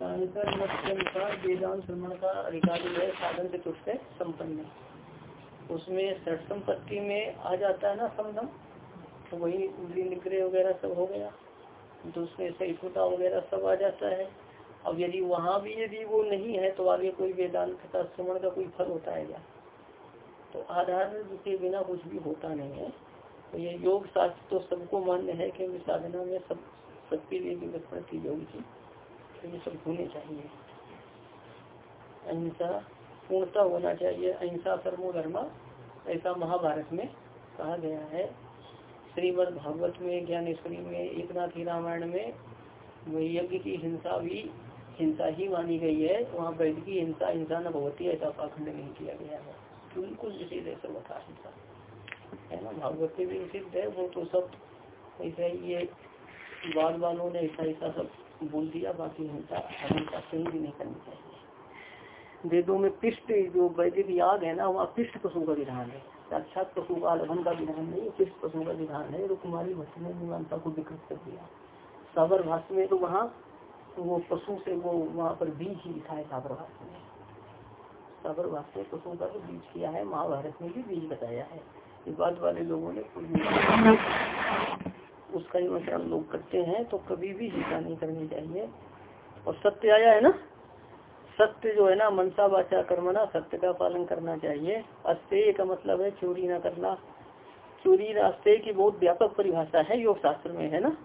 शांकर मत के अनुसार वेदांत श्रवण का अधिकार जो है, साधन चतुर्थ संपन्न उसमें षठ संपत्ति में आ जाता है ना समदम तो वही निग्रह वगैरह सब हो गया। तो उसमें सहिष्णुता वगैरह सब आ जाता है। अब यदि वहाँ भी यदि वो नहीं है तो आगे कोई वेदांत का श्रवण का कोई फल होता है क्या? तो आधार के बिना कुछ भी होता नहीं है। तो ये योग शास्त्र तो सबको मान्य है कि साधना में सब, सबके लिए विलक्षण की योग की तो ये सब होने चाहिए। अहिंसा पूर्णता होना चाहिए। अहिंसा परमो धर्मा, ऐसा महाभारत में कहा गया है। श्रीमद भागवत में, ज्ञानेश्वरी में एक नाथ ही रामायण में यज्ञ की हिंसा भी, हिंसा ही मानी गई है। वहाँ वैद्य की हिंसा हिंसा न भगवती ऐसा पाखंड नहीं किया गया है। बिल्कुल निषेध है सर्वथा हिंसा है ना? भागवत भी निषिद्ध है, वो तो सब ऐसा ये बाद वालों ने ऐसा ऐसा सब बोल दिया, बाकी हिंसा हिंसा कहीं भी नहीं करनी चाहिए। वेदों में पिष्ट, जो वैदिक याग है ना, वहाँ पिष्ट पशु का विधान है। साक्षात पशु का आलभन का विधान नहीं, पिष्ट पशु का विधान है। रुकुमारी भट्ट ने मीमांसा को विकृत कर दिया। साबर भाष्य में तो वहाँ वो पशु से वो वहाँ पर बीज ही लिखा है साबर भाष्य में। साबर भाष्य पशु का जो बीज किया है, महाभारत में भी बीज बताया है। इस बात वाले लोगों ने उसका अनुसरण लोग करते हैं तो कभी भी हिंसा नहीं करनी चाहिए। और सत्य आया है ना? सत्य जो है ना, मनसा वाचा कर्मना सत्य का पालन करना चाहिए। अस्तेय का मतलब है चोरी ना करना। चोरी रास्ते की बहुत व्यापक परिभाषा है, योग शास्त्र में, है ना?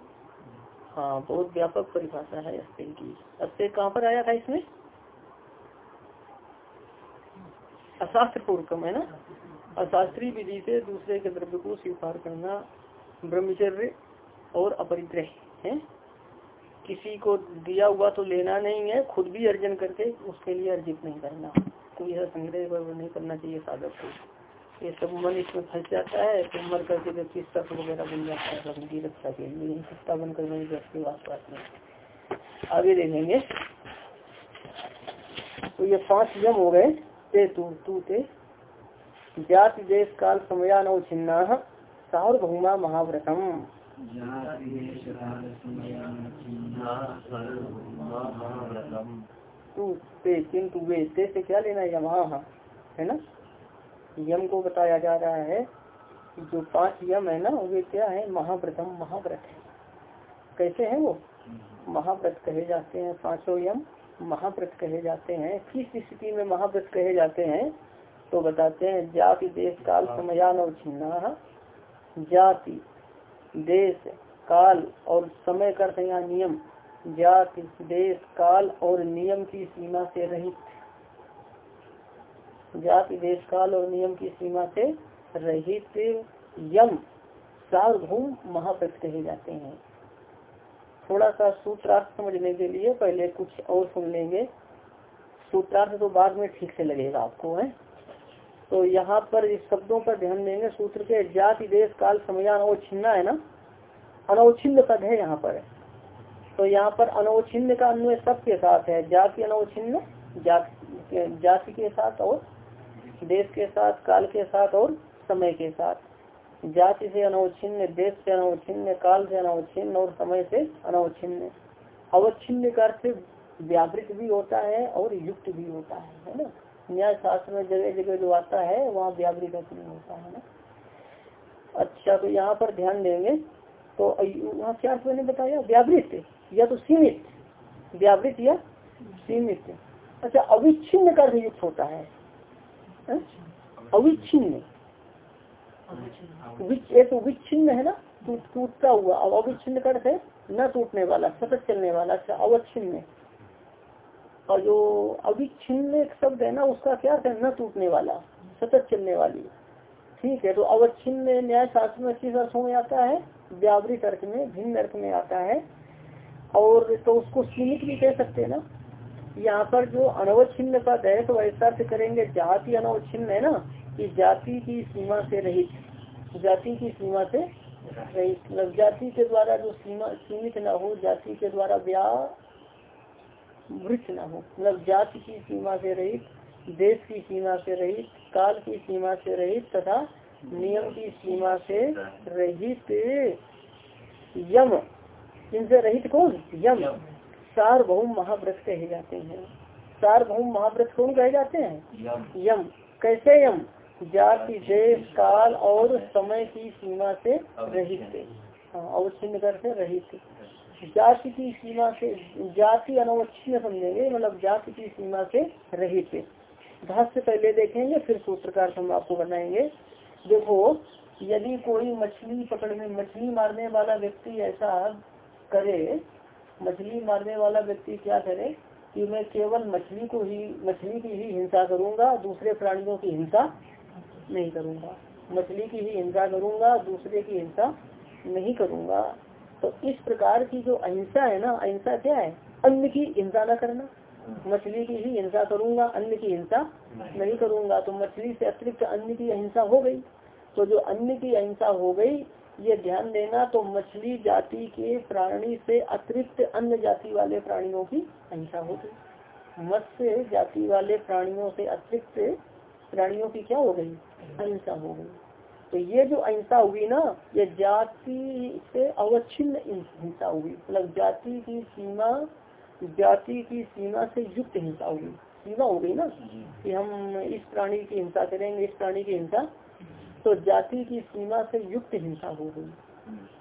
हाँ बहुत व्यापक परिभाषा है अस्तेय की। अस्तेय कहाँ पर आया था इसमें? अशास्त्र पूर्वकम है ना? अशास्त्रीय विधि से दूसरे के द्रव्य को स्वीकार करना ब्रह्मचर्य और अपरिग्रह है। किसी को दिया हुआ तो लेना नहीं है, खुद भी अर्जन करके उसके लिए अर्जित नहीं करना। कोई यह संग्रह नहीं करना चाहिए साधक को। ये सब मन इसमें फंस जाता है तो मर करके व्यक्ति सख वगैरह बन जाता है अपनी की रक्षा के लिए। सत्ता बन कर मेरी व्यक्ति वास में आगे देखेंगे। तो ये पाँच नियम हो गए। ते तू तू ते। जाति, देश, काल समयान और छिन्ना। सार्वभौमा महाव्रतम। तू किंतु वे ते से क्या लेना है? वहाँ है। ना? यम को बताया जा रहा है जो पाँच यम है ना, वे क्या है? महाव्रतम, महाव्रत है। कैसे हैं वो? महाव्रत कहे जाते हैं, पाँचों यम महाव्रत कहे जाते हैं। किस स्थिति में महाव्रत कहे जाते हैं? तो बताते हैं, जाति देश काल समयान और छिन्ना जाति। देश, काल और समय कर यहाँ नियम जाति देश, काल और नियम की सीमा से रहित। जाति देश, काल और नियम की सीमा से रहित यम सार्वभौम महाव्रत कहे जाते हैं। थोड़ा सा सूत्रार्थ समझने के लिए पहले कुछ और सुन लेंगे। सूत्रार्थ तो बाद में ठीक से लगेगा आपको, है? तो यहाँ पर इस शब्दों पर ध्यान देंगे। सूत्र के जाति, देश, काल समयान और छिन्ना है ना? अनवच्छिन्न पद है यहाँ पर। तो यहाँ पर अनवच्छिन्न का अन्वय सब के साथ है। जाति अनवच्छिन्न जाति के साथ और देश के साथ, काल के साथ और समय के साथ। जाति से अनवच्छिन्न देश से अनवच्छिन्न काल से अनवच्छिन्न और समय से अनवच्छिन्न अवच्छिन्न का अर्थ व्यावृत भी होता है और युक्त भी होता है है ना? न्याय शास्त्र में जगह जगह जो आता है वहाँ व्यावृत नहीं होता है ना। अच्छा तो यहाँ पर ध्यान देंगे। तो वहाँ क्या मैंने बताया व्यावृत या तो सीमित। व्यावृत या सीमित। अच्छा अविच्छिन्न का युक्त होता है। अविच्छिन्न। एक तो विच्छिन्न है ना? टूटता हुआ। अब अविच्छिन्न कर है न टूटने वाला सतत चलने वाला अच्छा अवच्छिन्न। और जो अविच्छिन्न एक शब्द है ना, उसका क्या है? न टूटने वाला, सतत चलने वाली। ठीक है तो अवच्छिन्न न्याय शास्त्र में किस अर्थों में आता है व्यावृत अर्थ में, भिन्न अर्थ में आता है। और तो उसको सीमित भी कह सकते हैं ना। यहाँ पर जो अनवच्छिन्न पद है तो ऐसा से करेंगे, जाति अनवच्छिन्न है ना, कि जाति की सीमा से रहित, जाति की सीमा से रहित। मतलब जाति के द्वारा जो सीमा, सीमित ना हो, जाति के द्वारा व्याह वृक्ष ना हो। मतलब जाति की सीमा से रहित देश की सीमा से रहित काल की सीमा से रहित तथा नियम की सीमा से रहित यम। इनसे रहित कौन? यम। सार्वभौम महाव्रत कहे जाते हैं। सार्वभौम महाव्रत कौन कहे जाते हैं? यम। कैसे यम? जाति देश काल और समय की सीमा से रहित। हाँ, अवच्छिन्न कर से रहित। जाति की सीमा से, जाति अनवच्छिन्न समझेंगे मतलब जाति की सीमा से रहित भाष्य पहले देखेंगे, फिर सूत्रकार हम आपको बनाएँगे। देखो, यदि कोई मछली पकड़ने मछली मारने वाला व्यक्ति ऐसा करे, मछली मारने वाला व्यक्ति क्या करे कि मैं केवल मछली को ही, मछली की ही हिंसा करूँगा, दूसरे प्राणियों की हिंसा नहीं करूँगा। मछली की ही हिंसा करूँगा, दूसरे की हिंसा नहीं करूँगा। तो इस प्रकार की जो अहिंसा है ना, अहिंसा क्या है? अन्न की हिंसा न करना। मछली की ही हिंसा करूँगा, अन्न की हिंसा नहीं करूँगा। तो मछली से अतिरिक्त अन्न की अहिंसा हो गई। तो जो अन्न की अहिंसा हो गई, ये ध्यान देना तो मछली जाति के प्राणी से अतिरिक्त अन्य जाति वाले प्राणियों की अहिंसा हो गई। मत्स्य जाति वाले प्राणियों से अतिरिक्त प्राणियों की क्या हो गई? अहिंसा हो गई। तो ये जो अहिंसा हुई ना ये जाति से अवच्छिन्न हिंसा हुई। मतलब जाति की सीमा जाति की सीमा से युक्त हिंसा हुई। सीमा हो गई ना कि हम इस प्राणी की हिंसा करेंगे इस प्राणी की हिंसा। तो जाति की सीमा से युक्त हिंसा हो गई।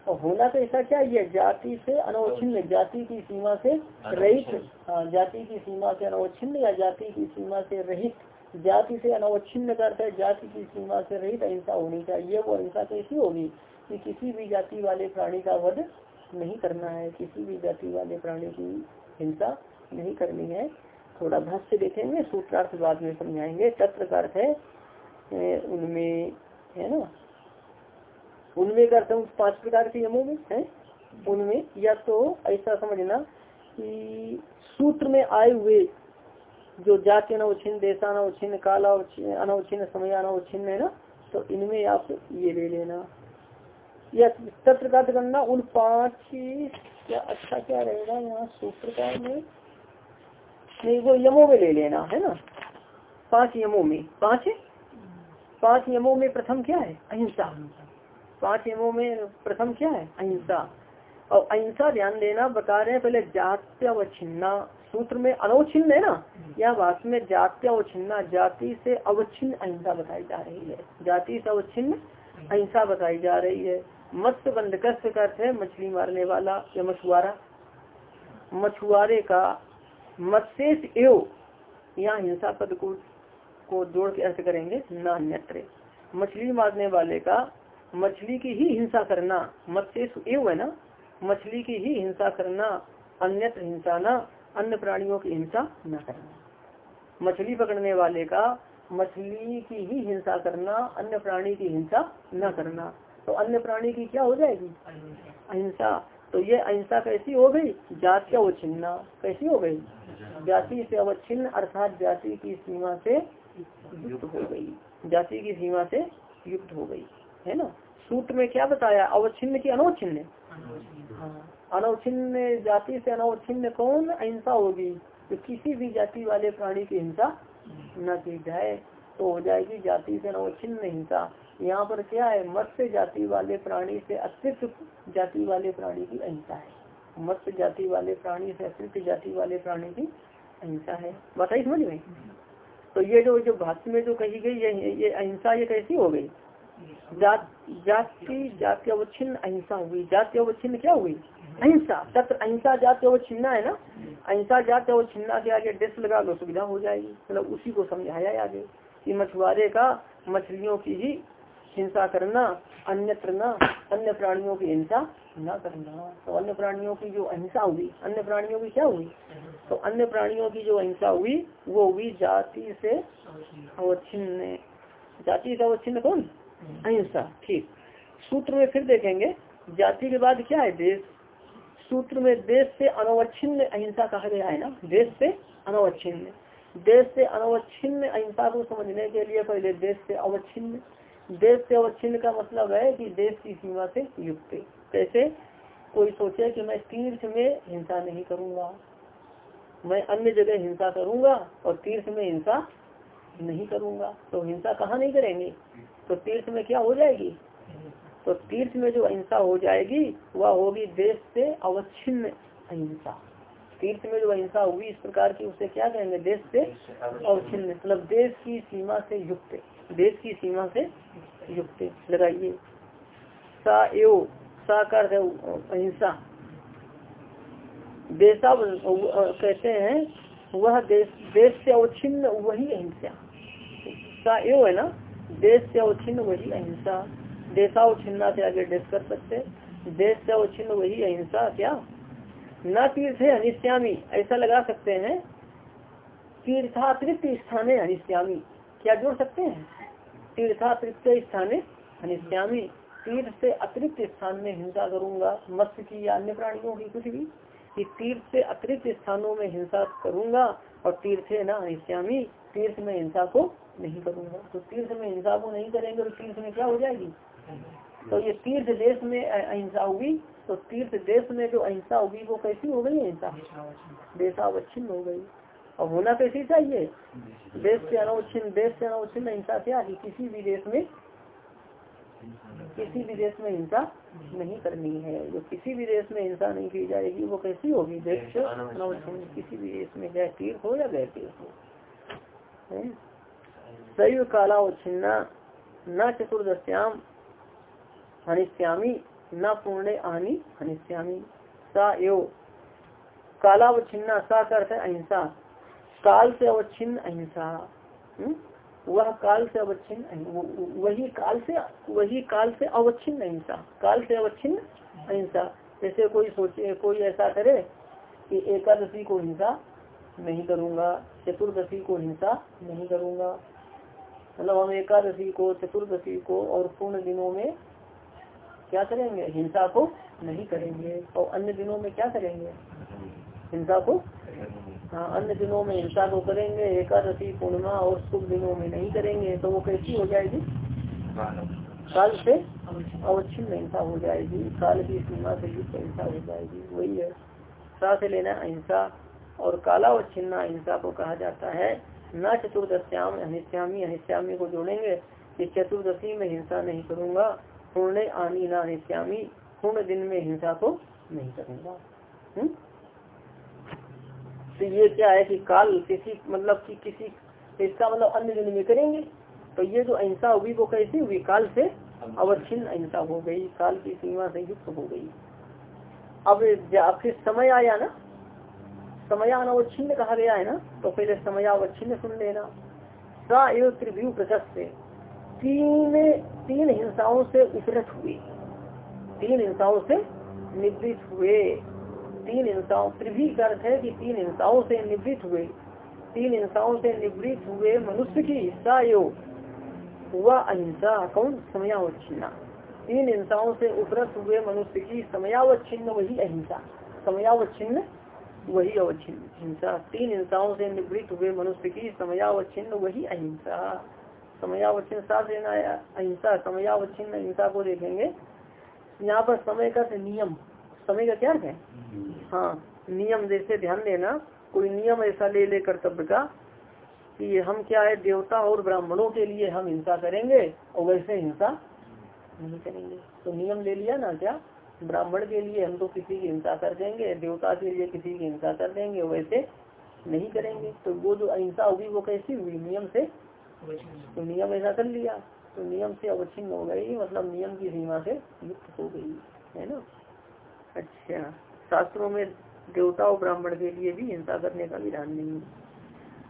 और होना तो ऐसा क्या ये जाति से अनवच्छिन्न जाति की सीमा से रहित। हाँ जाति की सीमा से अनवच्छिन्न या जाति की सीमा से रहित जाति से अनवच्छिन्न करते जाति की सीमा से रहित अहिंसा होनी चाहिए, वो अहिंसा कैसी होगी कि किसी भी जाति वाले प्राणी का वध नहीं करना है, किसी भी जाति वाले प्राणी की हिंसा नहीं करनी है। थोड़ा भाष्य देखेंगे, सूत्रार्थ बाद में समझाएँगे। तत्व का अर्थ है उनमें, है ना? उनमें का अर्थ पाँच प्रकार के यमों में, है? उनमें, या तो ऐसा समझना कि सूत्र में आए हुए जो जाति अनवच्छिन्न देशा अनवच्छिन्न काला अनवच्छिन्न समय अनवच्छिन्न है ना तो इनमें आप ये ले लेना। या तत्र का करना उन पाँच क्या अच्छा क्या रहेगा यहाँ सूत्रकार में? नहीं, वो यमों में ले लेना, है ना? पाँच यमों में, पाँच पाँच यमों में प्रथम क्या है? अहिंसा। पाँच यमों में प्रथम क्या है? अहिंसा। और अहिंसा ध्यान देना, बता रहे हैं, पहले जात्य अवच्छिन्ना सूत्र में अनवच्छिन्न है ना? या वास्तव में जात्य अवच्छिन्ना, जाति से अवच्छिन्न अहिंसा बताई जा रही है। जाति से अवच्छिन्न अहिंसा बताई जा रही है। मत्स्य बंध कष्ट करते है मछली मारने वाला या मछुआरा। मछुआरे का मत्स्य एव यहाँ हिंसा पद को को जोड़ के अर्थ करेंगे न अन्यत्र मछली मारने वाले का मछली की ही हिंसा करना मत्स्य एव है ना? मछली की ही हिंसा करना, अन्यत्र हिंसा न। अन्य प्राणियों की हिंसा न करना। मछली पकड़ने वाले का मछली की ही हिंसा करना, अन्य प्राणी की हिंसा न करना। तो अन्य प्राणी की क्या हो जाएगी? अहिंसा। तो ये अहिंसा कैसी हो गई? जाति अवच्छिन्ना। कैसी हो गई? जाति से अवच्छिन्न अर्थात जाति की सीमा से युक्त हो गई। जाति की सीमा से युक्त हो गई। है ना? सूत्र में क्या बताया? अवच्छिन्न की अनवच्छिन्न हाँ अनवच्छिन्न जाति से अनवच्छिन्न कौन अहिंसा होगी? तो किसी भी जाति वाले प्राणी की हिंसा न की जाए तो हो जाएगी जाति से अनवच्छिन्न हिंसा। यहाँ पर क्या है? मत्स्य जाति वाले प्राणी से अतिरिक्त जाति वाले प्राणी की अहिंसा है। मत्स्य जाति वाले प्राणी से अतिरिक्त जाति वाले प्राणी की अहिंसा है। बताइए, समझ में? तो ये जो जो भाष्य में जो कही गई, ये ये अहिंसा ये कैसी हो गई? जाति जाति अवच्छिन्न अहिंसा हुई। जाति अवच्छिन्न क्या हुई? अहिंसा, तत्र अहिंसा जाति अवच्छिन्ना है ना? अहिंसा जाति अवच्छिन्ना के आगे डिस लगा लो सुविधा हो जाएगी। मतलब उसी को समझाया आगे कि मछुआरे का मछलियों की ही हिंसा करना, अन्यत्र न, अन्य प्राणियों की हिंसा न करना। तो अन्य प्राणियों की जो अहिंसा हुई, अन्य प्राणियों की क्या हुई? तो अन्य प्राणियों की जो अहिंसा हुई, वो हुई जाति से अवच्छिन्न जाति से अवच्छिन्न कौन? अहिंसा, ठीक। सूत्र में फिर देखेंगे, जाति के बाद क्या है? देश सूत्र में देश से अनवच्छिन्न अहिंसा कहा गया है ना? देश से अनवच्छिन्न। देश से अनवच्छिन्न अहिंसा को समझने के लिए पहले देश से अवच्छिन्न। देश से अवच्छिन्न का मतलब है कि देश की सीमा से युक्त कैसे? कोई सोचे कि मैं तीर्थ में हिंसा नहीं करूँगा। मैं अन्य जगह हिंसा करूँगा और तीर्थ में हिंसा नहीं करूँगा। तो हिंसा कहाँ नहीं करेंगे? तो तीर्थ में क्या हो जाएगी? तो तीर्थ में जो अहिंसा हो जाएगी वह होगी देश से अवच्छिन्न अहिंसा। तीर्थ में जो अहिंसा होगी इस प्रकार की उसे क्या कहेंगे? देश से अवच्छिन्न। मतलब देश की सीमा से युक्त। देश की सीमा से युक्त। लगाइए। सा एव सा कर अहिंसा। देशा कहते हैं वह देश देश से अवच्छिन्न वही अहिंसा। सा एव है ना? देश से अवच्छिन्न वही अहिंसा। देशावच्छिन्ना से आगे देश कर सकते देश से अवच्छिन्न वही अहिंसा, क्या? न तीर्थ है अनिश्यामी ऐसा लगा सकते हैं। तीर्थातृप्त स्थाने अनिश्यामी क्या जोड़ सकते हैं? तीर्थातृप्त स्थाने अनिश्यामी तीर्थ से अतिरिक्त स्थान में हिंसा करूँगा, मत्स्य की या अन्य प्राणियों की कुछ भी। कि तीर्थ से अतिरिक्त स्थानों में हिंसा करूँगा और तीर्थ है ना अनिश्यामी तीर्थ में हिंसा को नहीं करूँगा। तो तीर्थ में हिंसा को नहीं करेंगे तो तीर्थ में क्या हो जाएगी? तो ये तीर्थ देश में अहिंसा होगी तो तीर्थ देश में जो अहिंसा होगी वो कैसी हो गई अहिंसा? देशावच्छिन्न हो गई। और होना कैसी चाहिए? देश से अनवच्छिन्न देश से अनवच्छिन्न अहिंसा क्या है? किसी भी देश में, किसी भी देश में हिंसा नहीं करनी है। जो किसी भी देश में हिंसा नहीं की जाएगी, वो कैसी होगी? देश अनवच्छिन्न किसी भी देश में गए तीर्थ हो या गए तीर्थ हो? सैव कालावच्छिन्ना, न चतुर्दश्याम हनिष्यामी, न पूर्ण आनी हनिष्यामी। सा एव। कालावच्छिन्ना, सा है अहिंसा। काल से अवच्छिन्न अहिंसा। हम्म? वह काल से अवच्छिन्न वही काल से, वही काल से अवच्छिन्न अहिंसा। काल से अवच्छिन्न अहिंसा। जैसे कोई सोचे, कोई ऐसा करे कि एकादशी को हिंसा नहीं करूँगा, चतुर्दशी को हिंसा नहीं करूँगा। मतलब हम एकादशी को, चतुर्दशी को और पूर्ण दिनों में क्या करेंगे? हिंसा को नहीं करेंगे। और अन्य दिनों में क्या करेंगे? हिंसा को? हाँ अन्य दिनों में हिंसा को करेंगे। एकादशी, पूर्णिमा और शुभ दिनों में नहीं करेंगे तो वो कैसी हो जाएगी? काल से अवच्छिन्न हिंसा हो जाएगी। काल की सीमा से युक्त हिंसा हो जाएगी। वही है। सा से लेना अहिंसा और कालावच्छिन्न अहिंसा को कहा जाता है। न चतुर्दश्याम अनिश्यामी अनिश्यामी को जोड़ेंगे। कि चतुर्दशी में हिंसा नहीं करूँगा। पूर्ण आनी न अनिश्यामी पूर्ण दिन में हिंसा को नहीं करूँगा? तो ये क्या है कि काल किसी मतलब कि किसी, इसका मतलब अन्य दिन में करेंगे? तो ये जो अहिंसा हुई वो कैसी हुई? काल से अवच्छिन्न अहिंसा हो गई, काल की सीमा से युक्त हो गई। अब फिर समय आया ना, समय अनवच्छिन्न कहा गया है ना तो पहले समय अवच्छिन्न सुन लेना। सा एव त्रिव्यू प्रशस्त। तीन तीन हिंसाओं से उपरत हुए। तीन हिंसाओं से निवृत्त हुए। तीन हिंसाओं त्रिभी का अर्थ है कि तीन हिंसाओं से निवृत्त हुए? तीन हिंसाओं से निवृत्त हुए मनुष्य की हिस्सा योग वह अहिंसा, कौन? समयावच्छिन्ना। तीन हिंसाओं से उपरत हुए मनुष्य की समयावच्छिन्न, वही अहिंसा। समयावच्छिन्न, वही अवच्छिन्न। हिंसा। तीन हिंसाओं से निवृत्त हुए मनुष्य की समयावच्छिन्न, वही अहिंसा। समयावच्छिन्न साथ लेना अहिंसा समयावच्छिन्न अहिंसा को देखेंगे। यहाँ पर समय का नियम समय का क्या है? हाँ नियम जैसे ध्यान देना कोई नियम ऐसा ले ले कर्तव्य का कि हम क्या है देवता और ब्राह्मणों के लिए हम हिंसा करेंगे और वैसे हिंसा नहीं करेंगे। तो नियम ले लिया ना क्या? ब्राह्मण के लिए हम तो किसी की हिंसा कर देंगे देवता के लिए किसी की हिंसा कर देंगे वैसे नहीं करेंगे। तो वो जो अहिंसा होगी वो कैसी हुई? नियम से तो नियम ऐसा कर लिया। तो नियम से अवच्छिन्न हो गई मतलब नियम की सीमा से युक्त हो गई, है ना? अच्छा। शास्त्रों में देवता और ब्राह्मण के लिए भी हिंसा करने का विधान नहीं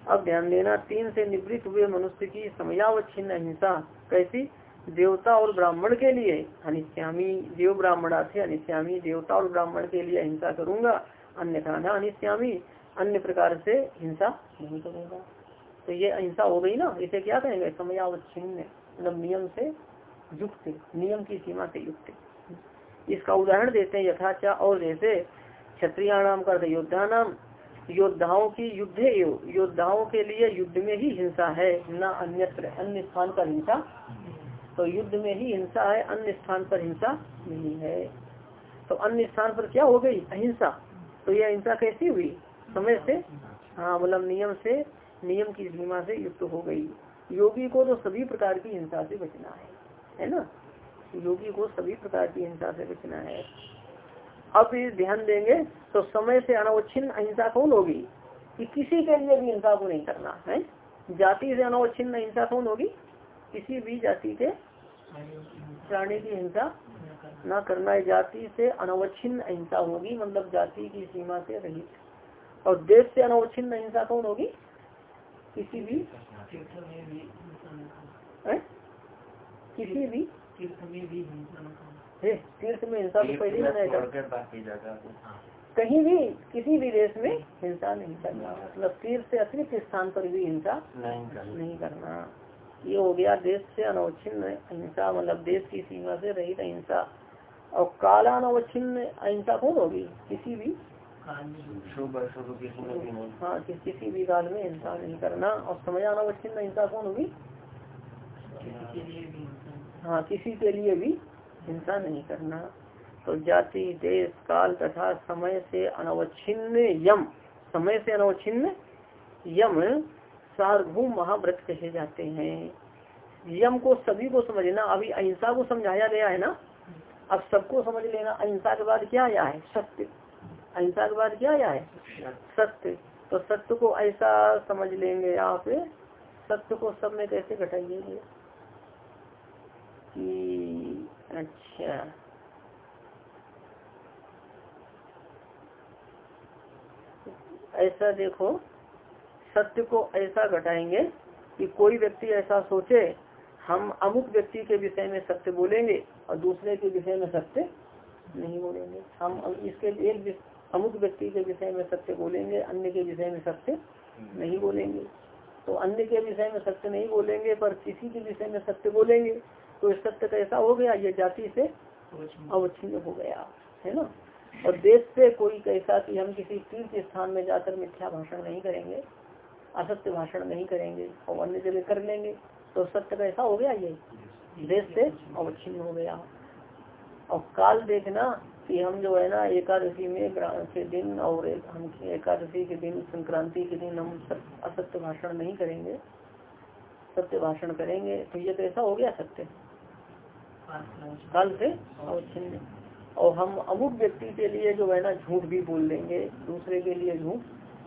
अब ध्यान देना, तीन से निवृत्त हुए मनुष्य की समयावच्छिन्न हिंसा कैसी? देवता और ब्राह्मण के लिए। अनिश्यामी देव ब्राह्मणा थे अनिश्यामी देवता और ब्राह्मण के लिए हिंसा करूँगा, अन्यथा न अनिश्यामी अन्य प्रकार से हिंसा नहीं करूँगा। तो ये अहिंसा हो गई ना, इसे क्या कहेंगे? समयावच्छिन्न मतलब नियम से युक्त, नियम की सीमा से युक्त। इसका उदाहरण देते हैं यथाचा, और जैसे क्षत्रिय नाम का योद्धा नाम योद्धाओं की युद्ध योद्धाओं के लिए युद्ध में ही हिंसा है, न अन्यत्र, अन्य स्थान पर हिंसा। तो युद्ध में ही हिंसा है, अन्य स्थान पर हिंसा नहीं है। तो अन्य स्थान पर क्या हो गई? अहिंसा। तो यह हिंसा कैसी हुई? समय से? हाँ मतलब नियम से नियम की सीमा से युक्त हो गई। योगी को तो सभी प्रकार की हिंसा से बचना है है ना? योगी को सभी प्रकार की हिंसा से बचना है। अब ये ध्यान देंगे तो समय से अनवच्छिन्न अहिंसा कौन होगी? कि किसी के लिए भी हिंसा को नहीं करना, है? जाति से अनवच्छिन्न अहिंसा कौन होगी? किसी भी जाति के प्राणी की हिंसा न करना है। जाति से अनवच्छिन्न अहिंसा होगी मतलब जाति की सीमा से रहित। और देश से अनवच्छिन्न अहिंसा कौन होगी? किसी भी किसी भी? तीर्थ में हिंसा तो पहले बनाया कहीं भी किसी भी देश में हिंसा नहीं करना। मतलब तीर्थ से अतिरिक्त स्थान पर भी हिंसा नहीं करना। ये हो गया देश से अनवच्छिन्न अहिंसा मतलब देश की सीमा से रहित अहिंसा। और काला अनवच्छिन्न अहिंसा कौन होगी? किसी भी हाँ कि, किसी भी काल में हिंसा नहीं करना और समय अनवच्छिन्न अहिंसा कौन होगी? हाँ किसी के लिए भी हिंसा नहीं करना। तो जाति देश काल तथा समय से अनवच्छिन्न यम समय से अनवच्छिन्न यम सार्वभूम महाव्रत कहे जाते हैं। यम को सभी को समझना अभी अहिंसा को समझाया गया है ना? अब सबको समझ लेना। अहिंसा के बाद क्या आया है? सत्य। अहिंसा के बाद क्या आया है? सत्य। तो सत्य को ऐसा समझ लेंगे आप सत्य को सब में कैसे घटाइएगे कि अच्छा। ऐसा देखो, सत्य को ऐसा घटाएँगे कि कोई व्यक्ति ऐसा सोचे, हम अमुक व्यक्ति के विषय में सत्य बोलेंगे और दूसरे के विषय में सत्य नहीं बोलेंगे। हम इसके एक अमुक व्यक्ति के विषय में सत्य बोलेंगे, अन्य के विषय में सत्य नहीं बोलेंगे। तो अन्य के विषय में सत्य नहीं बोलेंगे, पर किसी के विषय में सत्य बोलेंगे तो सत्य कैसा हो गया, ये जाति से अवच्छिन्न हो गया, है ना? और देश से कोई कैसा कि हम किसी तीर्थ स्थान में जाकर मिथ्या भाषण नहीं करेंगे, असत्य भाषण नहीं करेंगे, और अन्य जगह कर लेंगे तो सत्य कैसा हो गया ये? देश से अवच्छिन्न हो गया। और काल देखना कि हम जो है ना, एकादशी में के दिन और हम एकादशी के दिन, संक्रांति के दिन हम असत्य भाषण नहीं करेंगे। सत्य भाषण करेंगे। तो ये कैसा हो गया सत्य। काल से अवच्छिन्न। और हम अमुक व्यक्ति के लिए जो है ना, झूठ भी बोल देंगे दूसरे के लिए झूठ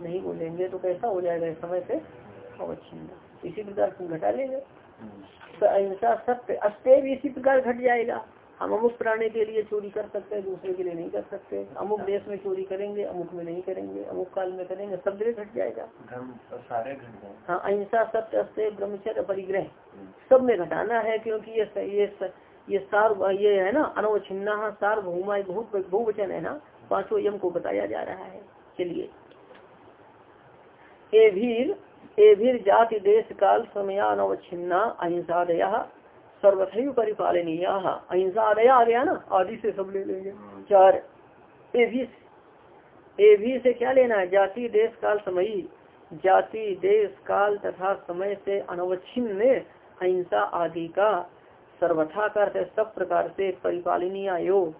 नहीं बोलेंगे। तो कैसा हो जाएगा इस समय से? अवच्छिन्न। इसी प्रकार से घटा लेंगे तो अहिंसा सत्य अस्त्य भी इसी प्रकार घट जाएगा। हम अमुक प्राणी के लिए चोरी कर सकते हैं दूसरे के लिए नहीं कर सकते। अमुक देश में चोरी करेंगे अमुक में नहीं करेंगे अमुक काल में करेंगे सब जगह घट जाएगा। सारे घट हाँ अहिंसा सत्य अस्त्य ब्रह्मचर्य परिग्रह सब में घटाना है क्योंकि ये ये ये सार ये है ना अनवच्छिन्ना सार्वभौमा बहुत बहुवचन है ना पाँचों यम को बताया जा रहा है। चलिए। एभीर एभीर जाति देश काल समय अनवच्छिन्ना अहिंसादया सर्वथैव परिपालनीय। अहिंसा आदया आ गया ना? आदि से सब ले लेंगे। चार। एभी एभी से। क्या लेना है? जाति, देश, काल, समय। जाति, देश, काल तथा समय से अनवच्छिन्न अहिंसा आदि का सर्वथा कर सब प्रकार से परिपालनीय योग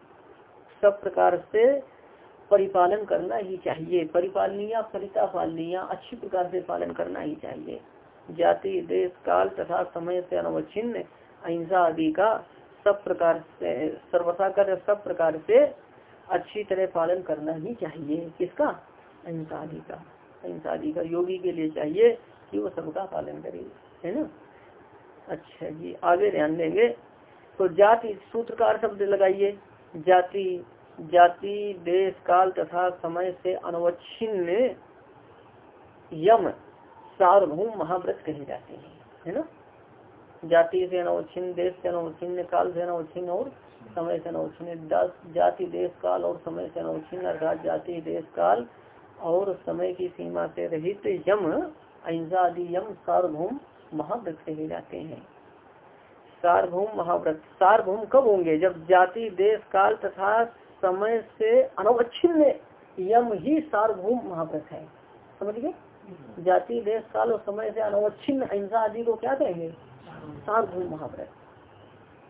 सब प्रकार से परिपालन करना ही चाहिए। परिपालनीय, फलिता पालनीय, अच्छी प्रकार से पालन करना ही चाहिए। जाति, देश, काल तथा समय से अनवच्छिन्न अहिंसा आदि का सब प्रकार से सर्वथा कर सब प्रकार से अच्छी तरह पालन करना ही चाहिए। किसका? अहिंसा आदि का। अहिंसा आदि का योगी के लिए चाहिए कि वो सबका पालन करे, है ना? अच्छा जी, आगे ध्यान देंगे। तो जाति, सूत्रकार शब्द लगाइए। जाति जाति, देश, काल तथा समय से अनवच्छिन्न यम सार्वभौम महाव्रत कहे जाते हैं, है ना? जाति से अनवच्छिन्न देश से अनवच्छिन्न काल से अनवच्छिन्न और समय से अनवच्छिन्न जाति, देश, काल और समय से अनवच्छिन्न अर्थात जाति, देश, काल और समय की सीमा से रहित यम, अहिंसा आदि यम सार्वभौम महाव्रत कहे जाते हैं। सार्वभौम महाव्रत सार्वभौम कब होंगे? जब जाति, देश, काल तथा समय से अनवच्छिन्न यम ही सार्वभौम महाव्रत है। समझ गए जाति, देश, काल और समय से अनवच्छिन्न अहिंसा आदि को क्या कहेंगे? सार्वभौम महाव्रत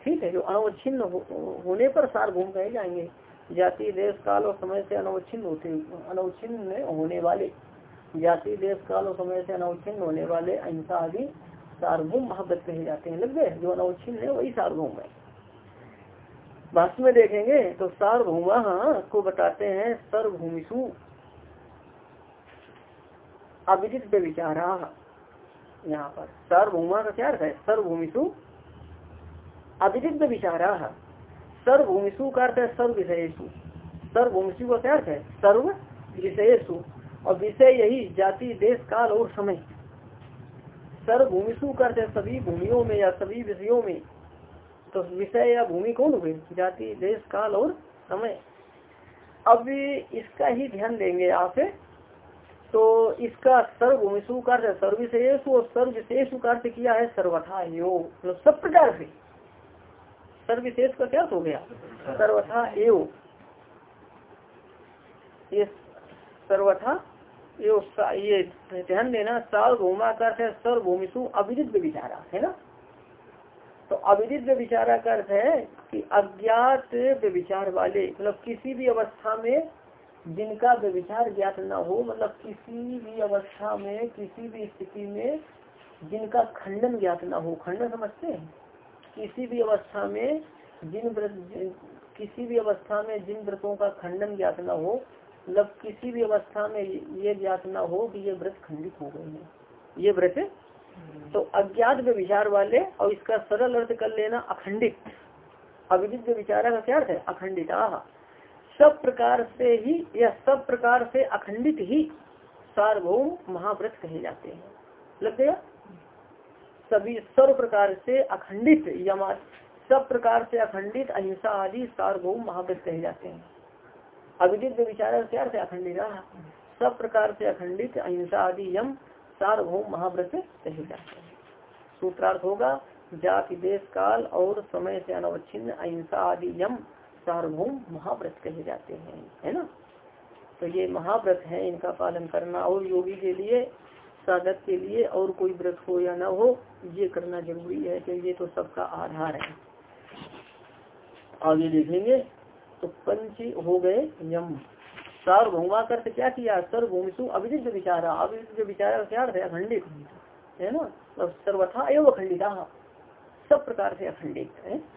ठीक है जो अनवच्छिन्न हो, होने पर सार्वभौम कहे जाएँगे। जाति देश काल और समय से अनवच्छिन्न होते अनवच्छिन्न होने वाले। जाति देश काल और समय से अनवच्छिन्न होने वाले अहिंसा आदि सार्वभौम महाव्रत कहे जाते हैं। लग गए जो अनवच्छिन्न है वही सार्वभौम है। भाष्य में देखेंगे तो सार्वभौमा को बताते हैं सर्वभूमिशु अविदित विचारा यहाँ पर। सर्वभूमा का क्या है? सर्वभूमिशु अविदित विचारा। सर्वभूमिशु का अर्थ है सर्व विषयसु सर्वभूमिशु का क्या अर्थ है? सर्व विषयसु और विषय यही जाति, देश, काल और समय। सर्वभूमिशु का अर्थ है सभी भूमियों में या सभी विषयों में। तो विषय या भूमि कौन हुए? जाति, देश, काल और समय। अब इसका ही ध्यान देंगे आप तो इसका सर्वभूमिशु का अर्थ सर्वविशेष और सर्वविशेष का अर्थ किया है सर्वथा योग मतलब सब प्रकार से। सर्वविशेष का क्या हो गया? सर्वथा एव। ये सर्वथा ये ध्यान देना, सार्वभौमा का अर्थ है सर्वभूमिशु अविदित विचारा, है ना? तो अविदित विचारा का अर्थ है कि अज्ञात विचार वाले मतलब किसी भी अवस्था में जिनका व्यविचार ज्ञात न हो मतलब किसी भी अवस्था में, किसी भी स्थिति में जिनका खंडन ज्ञात न हो। खंडन समझते हैं? किसी भी अवस्था में जिन व्रत किसी भी अवस्था में जिन व्रतों का खंडन ज्ञात न हो मतलब किसी भी अवस्था में ये ज्ञात न हो कि ये व्रत खंडित हो गए हैं। ये व्रत? तो अज्ञात विचार वाले और इसका सरल अर्थ कर लेना अखंडित। अविदित विचारा का क्या अर्थ है? अखंडित। सब प्रकार से ही, या सब प्रकार से अखंडित ही सार्वभौम महाव्रत कहे जाते हैं। लग गया? सभी, सर्व प्रकार से अखंडित, या सब प्रकार से अखंडित अहिंसा आदि सार्वभौम महाव्रत कहे जाते हैं। अविदित विचार क्या से अखंडित सब प्रकार से अखंडित अहिंसा आदि यम सार्वभौम महाव्रत कहे जाते हैं। सूत्रार्थ होगा, जाति, देश, काल और समय से अनवच्छिन्न अहिंसा आदि यम सार्वभौम महाव्रत कहे जाते हैं, है ना? तो ये महाव्रत है, इनका पालन करना और योगी के लिए, साधक के लिए और कोई व्रत हो या ना हो, ये करना ज़रूरी है कि ये तो सबका आधार है। आगे देखेंगे तो पंच हो गए यम। सार्वभौमा कर क्या किया? सर्वभूमिशु अविदित विचारा। अविदित विचारा क्या है? अखंडित। है ना? तो सर्वथा एवं अखंडिता। सब प्रकार से अखंडित है।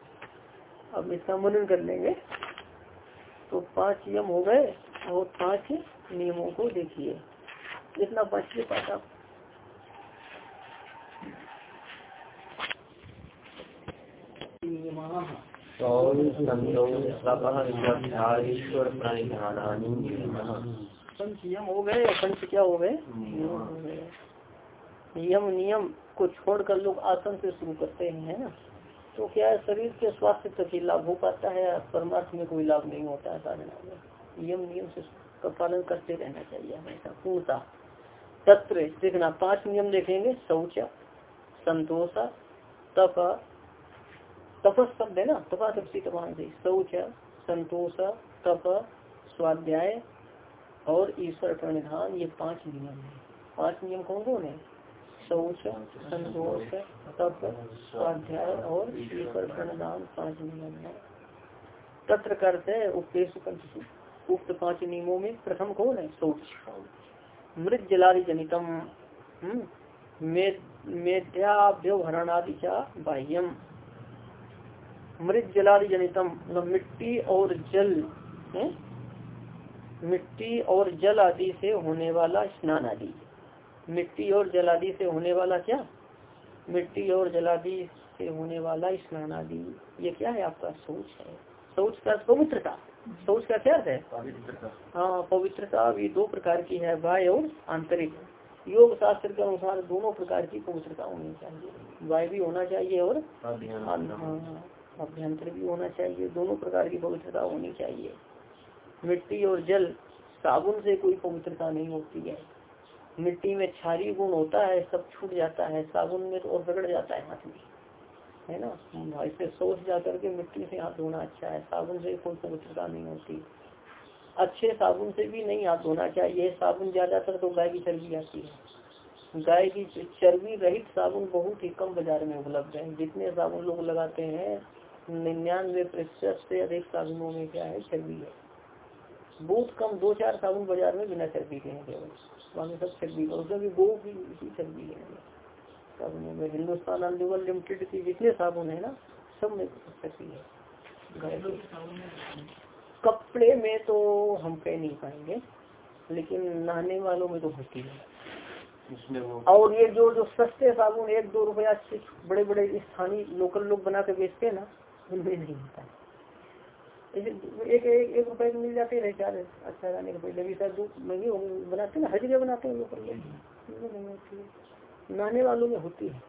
अब इसका मनन कर लेंगे। तो पाँच नियम हो गए और पाँच नियमों को देखिए। इतना पाँच के पास आप पंच नियम हो गए पंच क्या हो गए। नियम नियम को छोड़कर लोग आसन से शुरू करते हैं है ना? तो क्या है, शरीर के स्वास्थ्य तक ही लाभ हो पाता है परमार्थ में कोई लाभ नहीं होता है साधना में? नियम नियम से का पालन करते रहना चाहिए हमेशा, पूर्णता। तत्र देखना, पाँच नियम देखेंगे, शौच, संतोष, तप। तपस शब्द है ना तपा तपसी तपान से शौच, संतोष, तप, स्वाध्याय और ईश्वर प्रणिधान, ये पाँच नियम है। पाँच नियम कौन कौन है? शौच संतोष तप स्वाध्याय और प्रणदान पाँच नियम है। तत्र करते उपदेश उक्त पाँच नियमों में प्रथम कौन है? शौच मृत जलादि जनितम मेध्याभ्यवहरणादि का बाह्यम। मृत जलादि जनितम मतलब मिट्टी और जल, है? मिट्टी और जल आदि से होने वाला स्नान आदि मिट्टी और जलादि से होने वाला क्या? मिट्टी और जलादि से होने वाला स्नान आदि। ये क्या है आपका? सोच है। सोच का पवित्रता। सोच का क्या है? हाँ पवित्रता भी दो प्रकार की है बाह्य और आंतरिक। योग शास्त्र के अनुसार दोनों प्रकार की पवित्रता होनी चाहिए। वाय भी होना चाहिए और अभ्यंतर हाँ, भी होना चाहिए। दोनों प्रकार की पवित्रता होनी चाहिए। मिट्टी और जल साबुन से कोई पवित्रता नहीं होती है। मिट्टी में क्षारी गुण होता है, सब छूट जाता है, साबुन में तो और बिगड़ जाता है हाथ में है ना? ऐसे सोच जा करके मिट्टी से हाथ धोना अच्छा है, साबुन से कोई पवित्रता नहीं होती। अच्छे साबुन से भी नहीं हाथ धोना चाहिए, साबुन ज़्यादातर तो गाय की चर्बी आती है। गाय की चर्बी रहित साबुन बहुत ही कम बाज़ार में उपलब्ध है। जितने साबुन लोग लगाते हैं, निन्यानवे प्रतिशत से अधिक साबुनों में क्या है, चर्बी है। बहुत कम दो चार साबुन बाज़ार में बिना चर्बी के हैं केवल। बाकी सब चर्बी का उसमें भी गो की चर्बी है। साबुनों में हिंदुस्तान अनलिवर लिमिटेड की जितने साबुन है ना सब में चर्बी है। कपड़े में तो हम कह नहीं पाएँगे लेकिन नहाने वालों में तो होती है। और ये जो जो सस्ते साबुन एक दो रुपया बड़े बड़े स्थानीय लोकल लोग बना के बेचते हैं ना उनमें नहीं होता। है एक एक रुपए में मिल जाते हैं, चार। अच्छा जाने के पहले भी शायद होंगे बनाते ना, हर जगह बनाते हैं लोग नहाने वालों में होती है।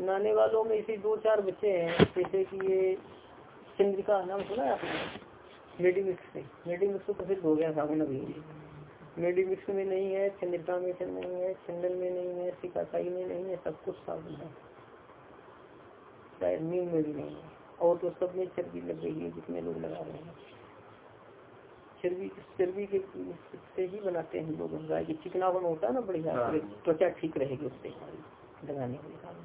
नाने वालों में इसी दो, चार बच्चे हैं, जैसे कि ये चंद्रिका, नाम सुना है आपने? मेडिमिक्स से। मेडिमिक्स तो प्रसिद्ध हो गया साबुन अभी। मेडिमिक्स में नहीं है, चंद्रिका में नहीं है, चंदन में नहीं है, सिकासाई में नहीं है, सब कुछ साबुन है। शायद नीम में भी नहीं है। और तो सब में चर्बी लग रही है जितने लोग लगा रहे हैं। चर्बी चर्बी के से ही बनाते हैं लोग गाय की चिकनापन होता है ना बढ़िया हाँ। त्वचा ठीक रहेगी उससे लगाने के बाद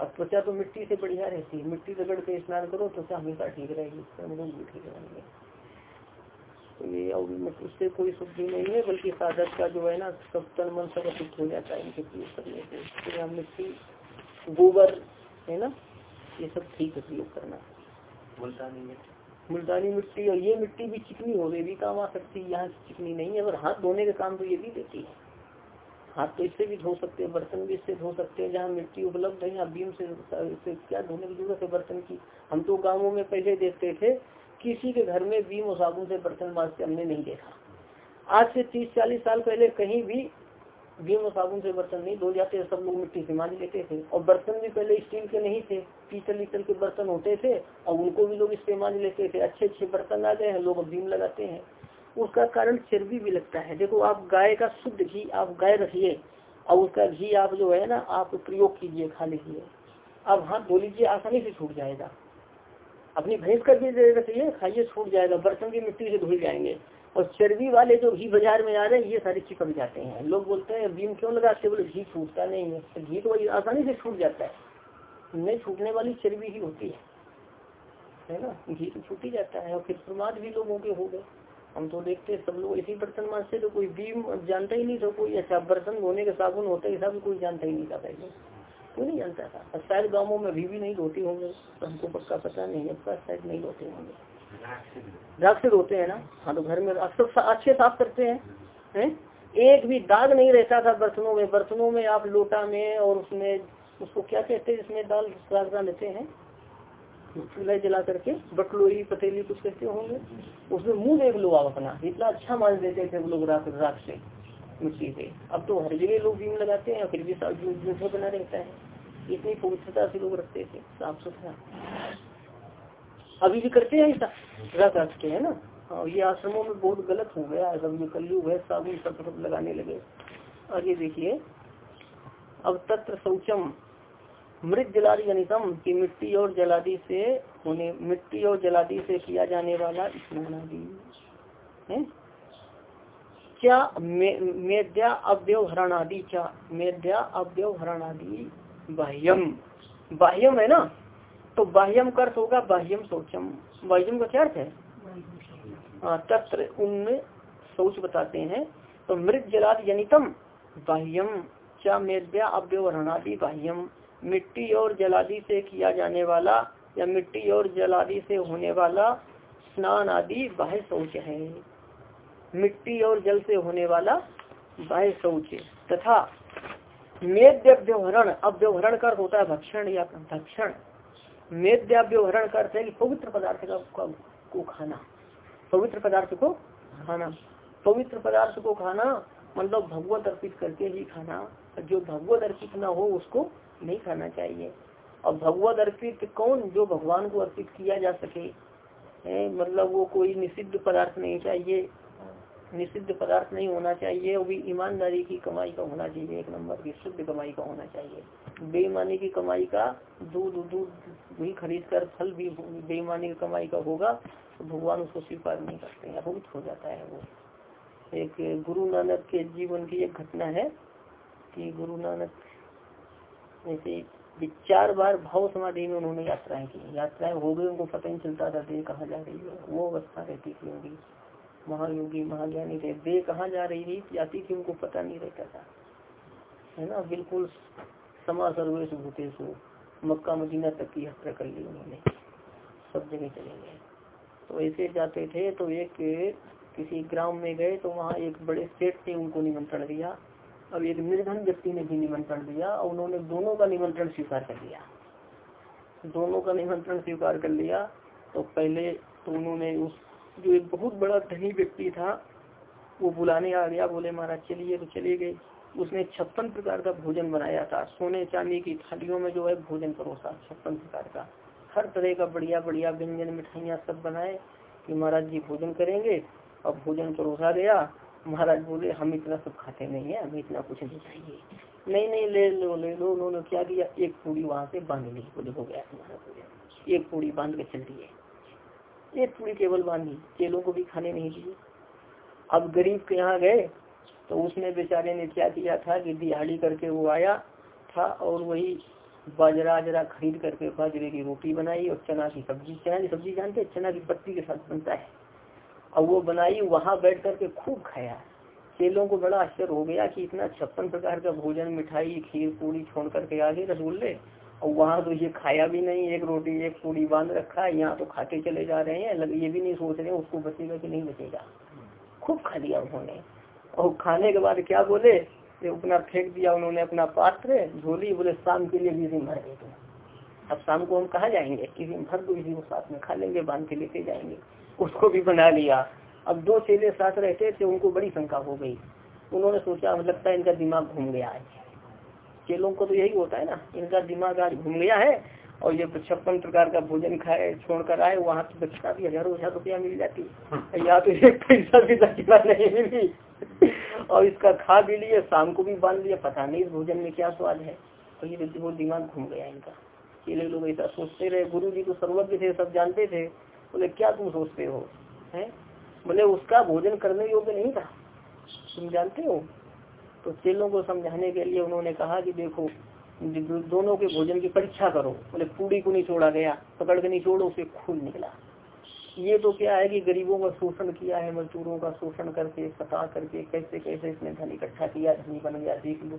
अब त्वचा तो मिट्टी से बढ़िया रहती है। मिट्टी रगड़ के स्नान करो त्वचा हमेशा ठीक रहेगी। उससे हम लोग भी ठीक रहेंगे। तो ये और उससे कोई शुद्धि नहीं है बल्कि साधक का जो है ना सब तन मन सब अशुद्ध हो जाता है। इनके प्रयोग करने से यहाँ मिट्टी गोबर है ना ये सब ठीक है प्रयोग करना। नहीं है मुल्तानी मिट्टी और ये मिट्टी भी चिकनी हो गई भी काम आ सकती है यहाँ चिकनी नहीं है और हाथ धोने का काम तो ये भी देती है। हाथ तो इससे भी धो सकते हैं बर्तन भी इससे धो सकते हैं जहाँ मिट्टी उपलब्ध है यहाँ बीम से, से क्या धोने की ज़रूरत है बर्तन की? हम तो गाँवों में पहले देखते थे किसी के घर में बीम और साबुन से बर्तन माजते हमने नहीं देखा। आज से तीस चालीस साल पहले कहीं भी और साबुन से बर्तन नहीं धो जाते, सब लोग मिट्टी से मांझ लेते थे। और बर्तन भी पहले स्टील के नहीं थे, पीतल ईतल के बर्तन होते थे और उनको भी लोग इससे मांझ लेते थे। अच्छे अच्छे बर्तन आ गए हैं, लोग अब भीम लगाते हैं। उसका कारण चर्बी भी लगता है। देखो, आप गाय का शुद्ध घी आप गाय रखिए और उसका घी आप जो है ना, आप प्रयोग कीजिए खा लीजिए। अब हाथ धो लीजिए, आसानी से छूट जाएगा। अपनी भैंस का भी रखिए, खाइए, छूट जाएगा। बर्तन भी मिट्टी से धुल जाएँगे। और चर्बी वाले जो घी बाज़ार में आ रहे हैं, ये सारे चिपक जाते हैं। लोग बोलते हैं बीम क्यों लगाते बोले, घी छूटता नहीं है। तो घी तो वही आसानी से छूट जाता है। नहीं, छूटने वाली चर्बी ही होती है। है ना? घी तो छूट ही जाता है। और फिर प्रमाद भी लोगों के हो गए। हम तो देखते सब लोग इसी बर्तन मानते तो कोई बीम जानता ही नहीं था, कोई अच्छा बर्तन धोने के साबुन होता है सब कोई जानता ही नहीं था पहले। कोई नहीं जानता था? शायद गाँवों में अभी भी नहीं धोते होंगे। तो हमको पक्का पता नहीं है शायद नहीं धोते होंगे। राख से धोते हैं ना? हाँ तो घर में अक्सर अच्छे साफ़ करते हैं हैं? एक भी दाग नहीं रहता था बर्तनों में। बर्तनों में आप लोटा में और उसमें, उसको क्या कहते हैं, जिसमें दाल राख लेते हैं? चूल्हा जला करके बटलोई पतेली कुछ कहते होंगे। उसमें मुँह देख लो आप अपना। इतना अच्छा मान देते थे वो लोग राख राख से मिट्टी से अब तो हर जगह लोग बीम लगाते हैं, फिर भी जूठा बना रहता है। इतनी पवित्रता से लोग रखते थे, साफ़ सुथरा। अभी भी करते हैं ऐसा? रख रखते हैं ना? हाँ ये आश्रमों में बहुत गलत हो गया है सब ये कलयुग है साबुन सब सब लगाने लगे। और ये देखिए अब तत्र शौचम मृत जलादि जनितम की मिट्टी और जलादि से होने मिट्टी और जलादि से किया जाने वाला स्नान आदि। क्या मे, मेद्या अव्यवहरण आदि क्या मेद्या अव्यवहरण आदि बाह्यम बाह्यम है ना? तो बाह्यम का अर्थ होगा बाह्यम शौचम। बाह्यम का क्या अर्थ है? हाँ तत्र उनमें शौच बताते हैं। तो मृत जलाद जनितम बाह्यम। क्या मेद्या अव्यवहरणादि बाह्यम। मिट्टी और जलादि से किया जाने वाला या मिट्टी और जलादि से होने वाला स्नान आदि बाह्य शौच है। मिट्टी और जल से होने वाला बाह्य शौच तथा मेद्यव्यवहरण अव्यवहरण का होता है भक्षण या भक्षण। मेद्याव्यवहरण का अर्थ है पवित्र पदार्थ का, को खाना। पवित्र पदार्थ को खाना। पवित्र पदार्थ को खाना मतलब भगवत अर्पित करके ही खाना। जो भगवत अर्पित ना हो, उसको नहीं खाना चाहिए। और भगवत अर्पित कौन? जो भगवान को अर्पित किया जा सके। है? मतलब वो कोई निषिद्ध पदार्थ नहीं चाहिए। निषिद्ध पदार्थ नहीं होना चाहिए। वो भी ईमानदारी की कमाई का होना चाहिए। एक नंबर की शुद्ध कमाई का होना चाहिए। बेईमानी की कमाई का दूध दूध भी खरीद कर फल भी बेईमानी की कमाई का होगा तो भगवान उसको स्वीकार नहीं करते हैं। हो जाता है वो। एक गुरु नानक के जीवन की एक घटना है कि गुरु नानक जैसे चार बार भाव समाधि में उन्होंने यात्राएँ की। यात्राएँ हो गई, उनको पता नहीं चलता था, देह कहाँ जा रही है। वो अवस्था रहती थी उनकी। महायोगी, महाज्ञानी थे, देह कहाँ जा रही थी, जाती थी, उनको पता नहीं रहता था। है ना? बिल्कुल समा सर्वेश भूतेश मक्का मदीना तक की यात्रा कर ली उन्होंने। सब जगह चले गए। तो ऐसे जाते थे तो एक किसी ग्राम में गए तो वहाँ एक बड़े सेठ ने उनको निमंत्रण दिया। अब एक निर्धन व्यक्ति ने भी निमंत्रण दिया और उन्होंने दोनों का निमंत्रण स्वीकार कर लिया। दोनों का निमंत्रण स्वीकार कर लिया तो पहले तो उन्होंने उस जो एक बहुत बड़ा धनी व्यक्ति था, वो बुलाने आ गया, बोले, महाराज, चलिए तो चले गए। उसने छप्पन प्रकार का भोजन बनाया था। सोने, चांदी की थालियों में जो है भोजन परोसा छप्पन प्रकार का। हर तरह का बढ़िया बढ़िया व्यंजन, मिठाइयाँ सब बनाए कि महाराज जी भोजन करेंगे और भोजन परोसा गया। महाराज बोले, हम इतना सब खाते नहीं है, हमें इतना कुछ नहीं चाहिए। नहीं नहीं, ले लो ले लो, उन्होंने क्या किया? एक पूरी वहाँ से बाँध ली। बोले हो गया एक पूरी बाँध के चल दिए एक पूरी केवल बांधी। चेलों को भी खाने नहीं दिए। अब गरीब के यहाँ गए तो उसने बेचारे ने क्या किया था कि दिहाड़ी करके वो आया था और वही बाजरा जरा खरीद करके बाजरे की रोटी बनाई और चना की सब्ज़ी, चना की सब्ज़ी जानते हैं? चना की पत्ती के साथ बनता है। और वो बनाई, वहाँ बैठ करके खूब खाया। चेलों को बड़ा आश्चर्य हो गया कि इतना छप्पन प्रकार का भोजन, मिठाई, खीर पूरी छोड़ करके आ गए रसगुल्ले। और वहाँ तो ये खाया भी नहीं, एक रोटी, एक पूरी बाँध रखा है यहाँ तो खाते चले जा रहे हैं। ये भी नहीं सोच रहे उसको बचेगा कि नहीं बचेगा। खूब खा लिया उन्होंने। और खाने के बाद क्या बोले? अपना फेंक दिया उन्होंने अपना पात्र, झोली बोले, शाम के लिए किसी भर दे दो अब शाम को हम कहा जाएँगे? किसी भर दो किसी को साथ में खा लेंगे, बाँध के लेके जाएँगे। उसको भी बना लिया। अब दो चेले साथ रहते थे, उनको बड़ी शंका हो गई। उन्होंने सोचा लगता है इनका दिमाग घूम गया है। चेलों को तो यही होता है ना, इनका दिमाग आज घूम गया है और ये छप्पन प्रकार का भोजन खाए छोड़कर आए वहाँ तो बच्चा भी हज़ारों हज़ार रुपया मिल जाती। या तो एक पैसा भी दक्षिणा नहीं मिली। और इसका खा भी लिए शाम को भी बाँध लिया पता नहीं इस भोजन में क्या स्वाद है। तो ये वो दिमाग घूम गया इनका। चेले लोग ऐसा सोचते रहे गुरु जी तो सर्वज्ञ थे सब जानते थे। बोले क्या तुम सोचते हो? है? बोले उसका भोजन करने योग्य नहीं था। तुम जानते हो? तो चेलों को समझाने के लिए उन्होंने कहा कि देखो दोनों के भोजन की परीक्षा करो। बोले पूरी को नहीं छोड़ा गया, पकड़ के नहीं छोड़ो, उसे खून निकला। ये तो क्या है कि गरीबों का शोषण किया है, मजदूरों का शोषण करके, सता करके, कैसे कैसे इसने धन इकट्ठा किया, धनी बन गया, देख लो।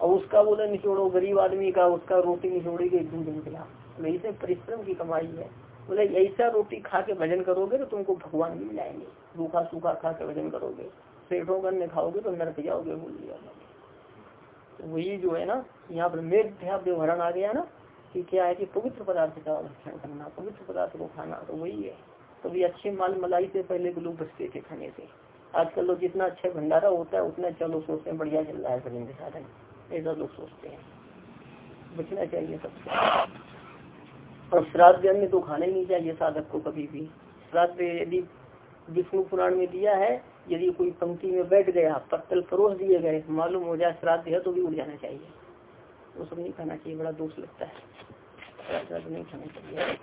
और उसका बोले निचोड़ो गरीब आदमी का, उसका रोटी निचोड़ी गई, दूध निकला। बोले, इसे परिश्रम की कमाई है। बोले, ऐसा रोटी खा के भजन करोगे तो तुमको भगवान मिल जाएँगे। रूखा सूखा खा के भजन करोगे पेटों का खाओगे तो नरक जाओगे, बोल दिया वही जो है ना, यहाँ पर मेघ व्यवहारण आ गया ना, कि क्या है कि पवित्र पदार्थ का भक्षण करना, पवित्र पदार्थ को खाना तो वही है। तो भी अच्छे माल मलाई से पहले के लोग बचते थे खाने से। आजकल लोग जितना अच्छा भंडारा होता है, उतना चलो सोचते हैं, बढ़िया चल रहा है भजन के साधन। ऐसा लोग सोचते हैं। बचना चाहिए सबसे। और श्राद्ध अन्य तो खाना ही नहीं चाहिए साधक को कभी भी। श्राद्ध यदि विष्णु पुराण में दिया है यदि कोई पंक्ति में बैठ गया पत्तल परोस दिए गए मालूम हो जाए श्राद्ध है तो भी उड़ जाना चाहिए। वो सब नहीं खाना चाहिए बड़ा दोष लगता है। श्राद्ध नहीं खाना चाहिए।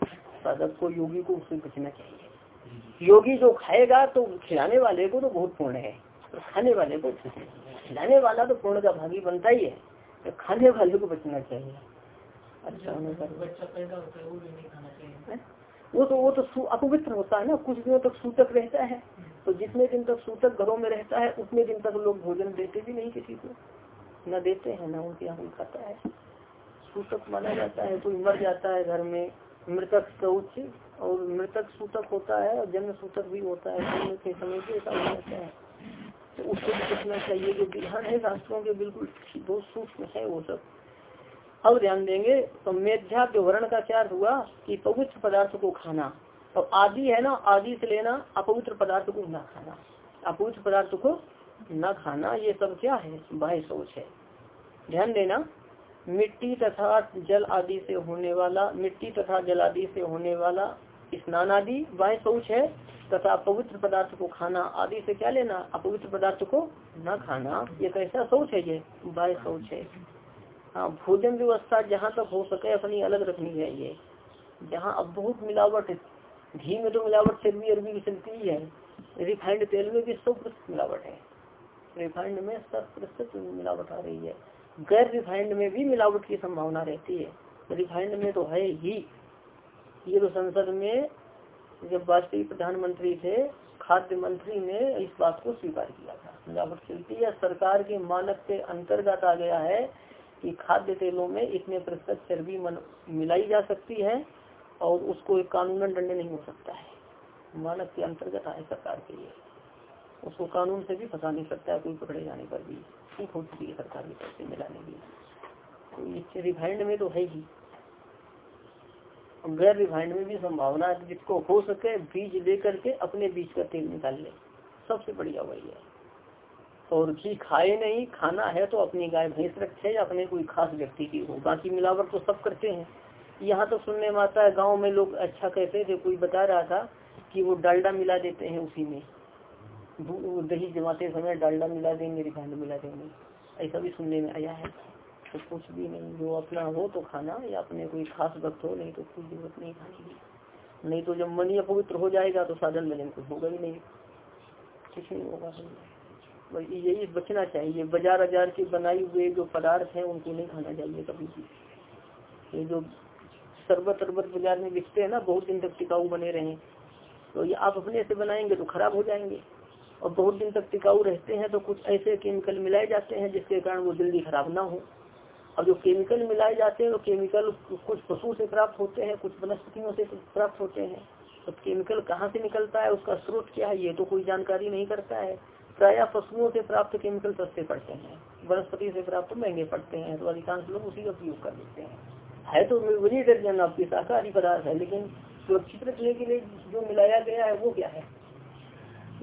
साधक को योगी को उससे बचना चाहिए। योगी जो खाएगा तो खिलाने वाले को तो बहुत पूर्ण है। तो खाने वाले को खिलाने वाला तो पूर्ण का भागी बनता ही है। तो खाने वाले को बचना चाहिए। अच्छा होने पर वो तो वो तो अपवित्र होता है ना कुछ दिनों तक सूतक रहता है। तो जितने दिन तक सूतक घरों में रहता है, उतने दिन तक लोग भोजन देते भी नहीं किसी को। न देते हैं, न उनके यहाँ खाता है। सूतक माना जाता है, कोई मर जाता है घर में, मृतक शौच और मृतक सूतक होता है, और जन्म सूतक भी होता है। जन्म के समय भी ऐसा हो जाता है। तो उसको भी पूछना चाहिए जो विधान है, शास्त्रों के बिल्कुल बहुत सूक्ष्म है वो सब। अब ध्यान देंगे तो मेध्या विवरण का क्या हुआ कि पवित्र पदार्थ को खाना। और आदि है ना, आदि से लेना अपवित्र पदार्थ को न खाना। अपवित्र पदार्थ को न खाना, ये सब क्या है? बाह्य सोच है। ध्यान देना, मिट्टी तथा जल आदि से होने वाला, मिट्टी तथा जल आदि से होने वाला स्नान आदि बाह्य सोच है, तथा पवित्र पदार्थ को खाना आदि से क्या लेना? अपवित्र पदार्थ को न खाना। ये कैसा सोच है ये? बाह्य सोच है। हाँ भोजन व्यवस्था जहाँ तक हो सके अपनी अलग रखनी चाहिए जहाँ अब बहुत मिलावट घी में तो मिलावट चर्बी अरबी की चलती ही है। रिफाइंड तेल में भी सौ प्रतिशत मिलावट है। रिफाइंड में सौ प्रतिशत मिलावट आ रही है। गैर रिफाइंड में भी मिलावट की संभावना रहती है। रिफाइंड में तो है ही। ये तो संसद में जब वाजपेयी प्रधानमंत्री थे, खाद्य मंत्री ने इस बात को स्वीकार किया था। मिलावट चलती है। सरकार के मानक के अंतर्गत आ गया है कि खाद्य तेलों में इतने प्रतिशत चर्बी मिलाई जा सकती है। और उसको एक कानूनन दंड नहीं हो सकता है। मानक के अंतर्गत आए सरकार के लिए। उसको कानून से भी फंसा नहीं सकता है, कोई पकड़े जाने पर भी। हो चुकी है सरकार की तरफ़ से मिलाने की तो रिफाइंड में तो है ही। गैर रिफाइंड में भी संभावना है जिसको हो सके बीज ले करके अपने बीज का तेल निकाल ले। सबसे बढ़िया वही है। और घी खाए नहीं, खाना है तो अपनी गाय भैंस रखे या अपने कोई खास व्यक्ति की हो। बाकी मिलावट तो सब करते हैं। यहाँ तो सुनने में आता है, गाँव में लोग अच्छा कहते थे कोई बता रहा था कि वो डालडा मिला देते हैं उसी में। दही जमाते समय डालडा मिला देंगे, रिफाइंड मिला देंगे। ऐसा भी सुनने में आया है। तो कुछ भी नहीं, जो अपना हो तो खाना, या अपने कोई खास वक्त हो, नहीं तो कोई ज़रूरत नहीं खाने नहीं तो जब मन ही अपवित्र हो जाएगा तो साधन मिलेंगे कुछ होगा ही नहीं। कुछ नहीं होगा। यही बचना चाहिए। बाज़ार बाज़ार के बनाए हुए जो पदार्थ हैं, उनको नहीं खाना चाहिए कभी भी। ये जो शरबत अरबत बाज़ार में बिकते हैं ना, बहुत दिन तक टिकाऊ बने रहे। तो ये आप अपने से बनाएँगे तो खराब हो जाएँगे। और बहुत दिन तक टिकाऊ रहते हैं तो कुछ ऐसे केमिकल मिलाए जाते हैं जिसके कारण वो जल्दी खराब ना हो। और जो केमिकल मिलाए जाते हैं, वो केमिकल कुछ पशु से प्राप्त होते हैं, कुछ वनस्पतियों से प्राप्त होते हैं। तो केमिकल कहाँ से निकलता है, उसका स्रोत क्या है, ये तो कोई जानकारी नहीं करता है। प्राय पशुओं से प्राप्त केमिकल सस्ते पड़ते हैं वनस्पति से प्राप्त महँगे पड़ते हैं तो अधिकांश लोग उसी का उपयोग कर लेते हैं। है तो वही दर्जन आपकी शाकाहारी पदार्थ है, लेकिन सुरक्षित रखने के लिए जो मिलाया गया है वो क्या है?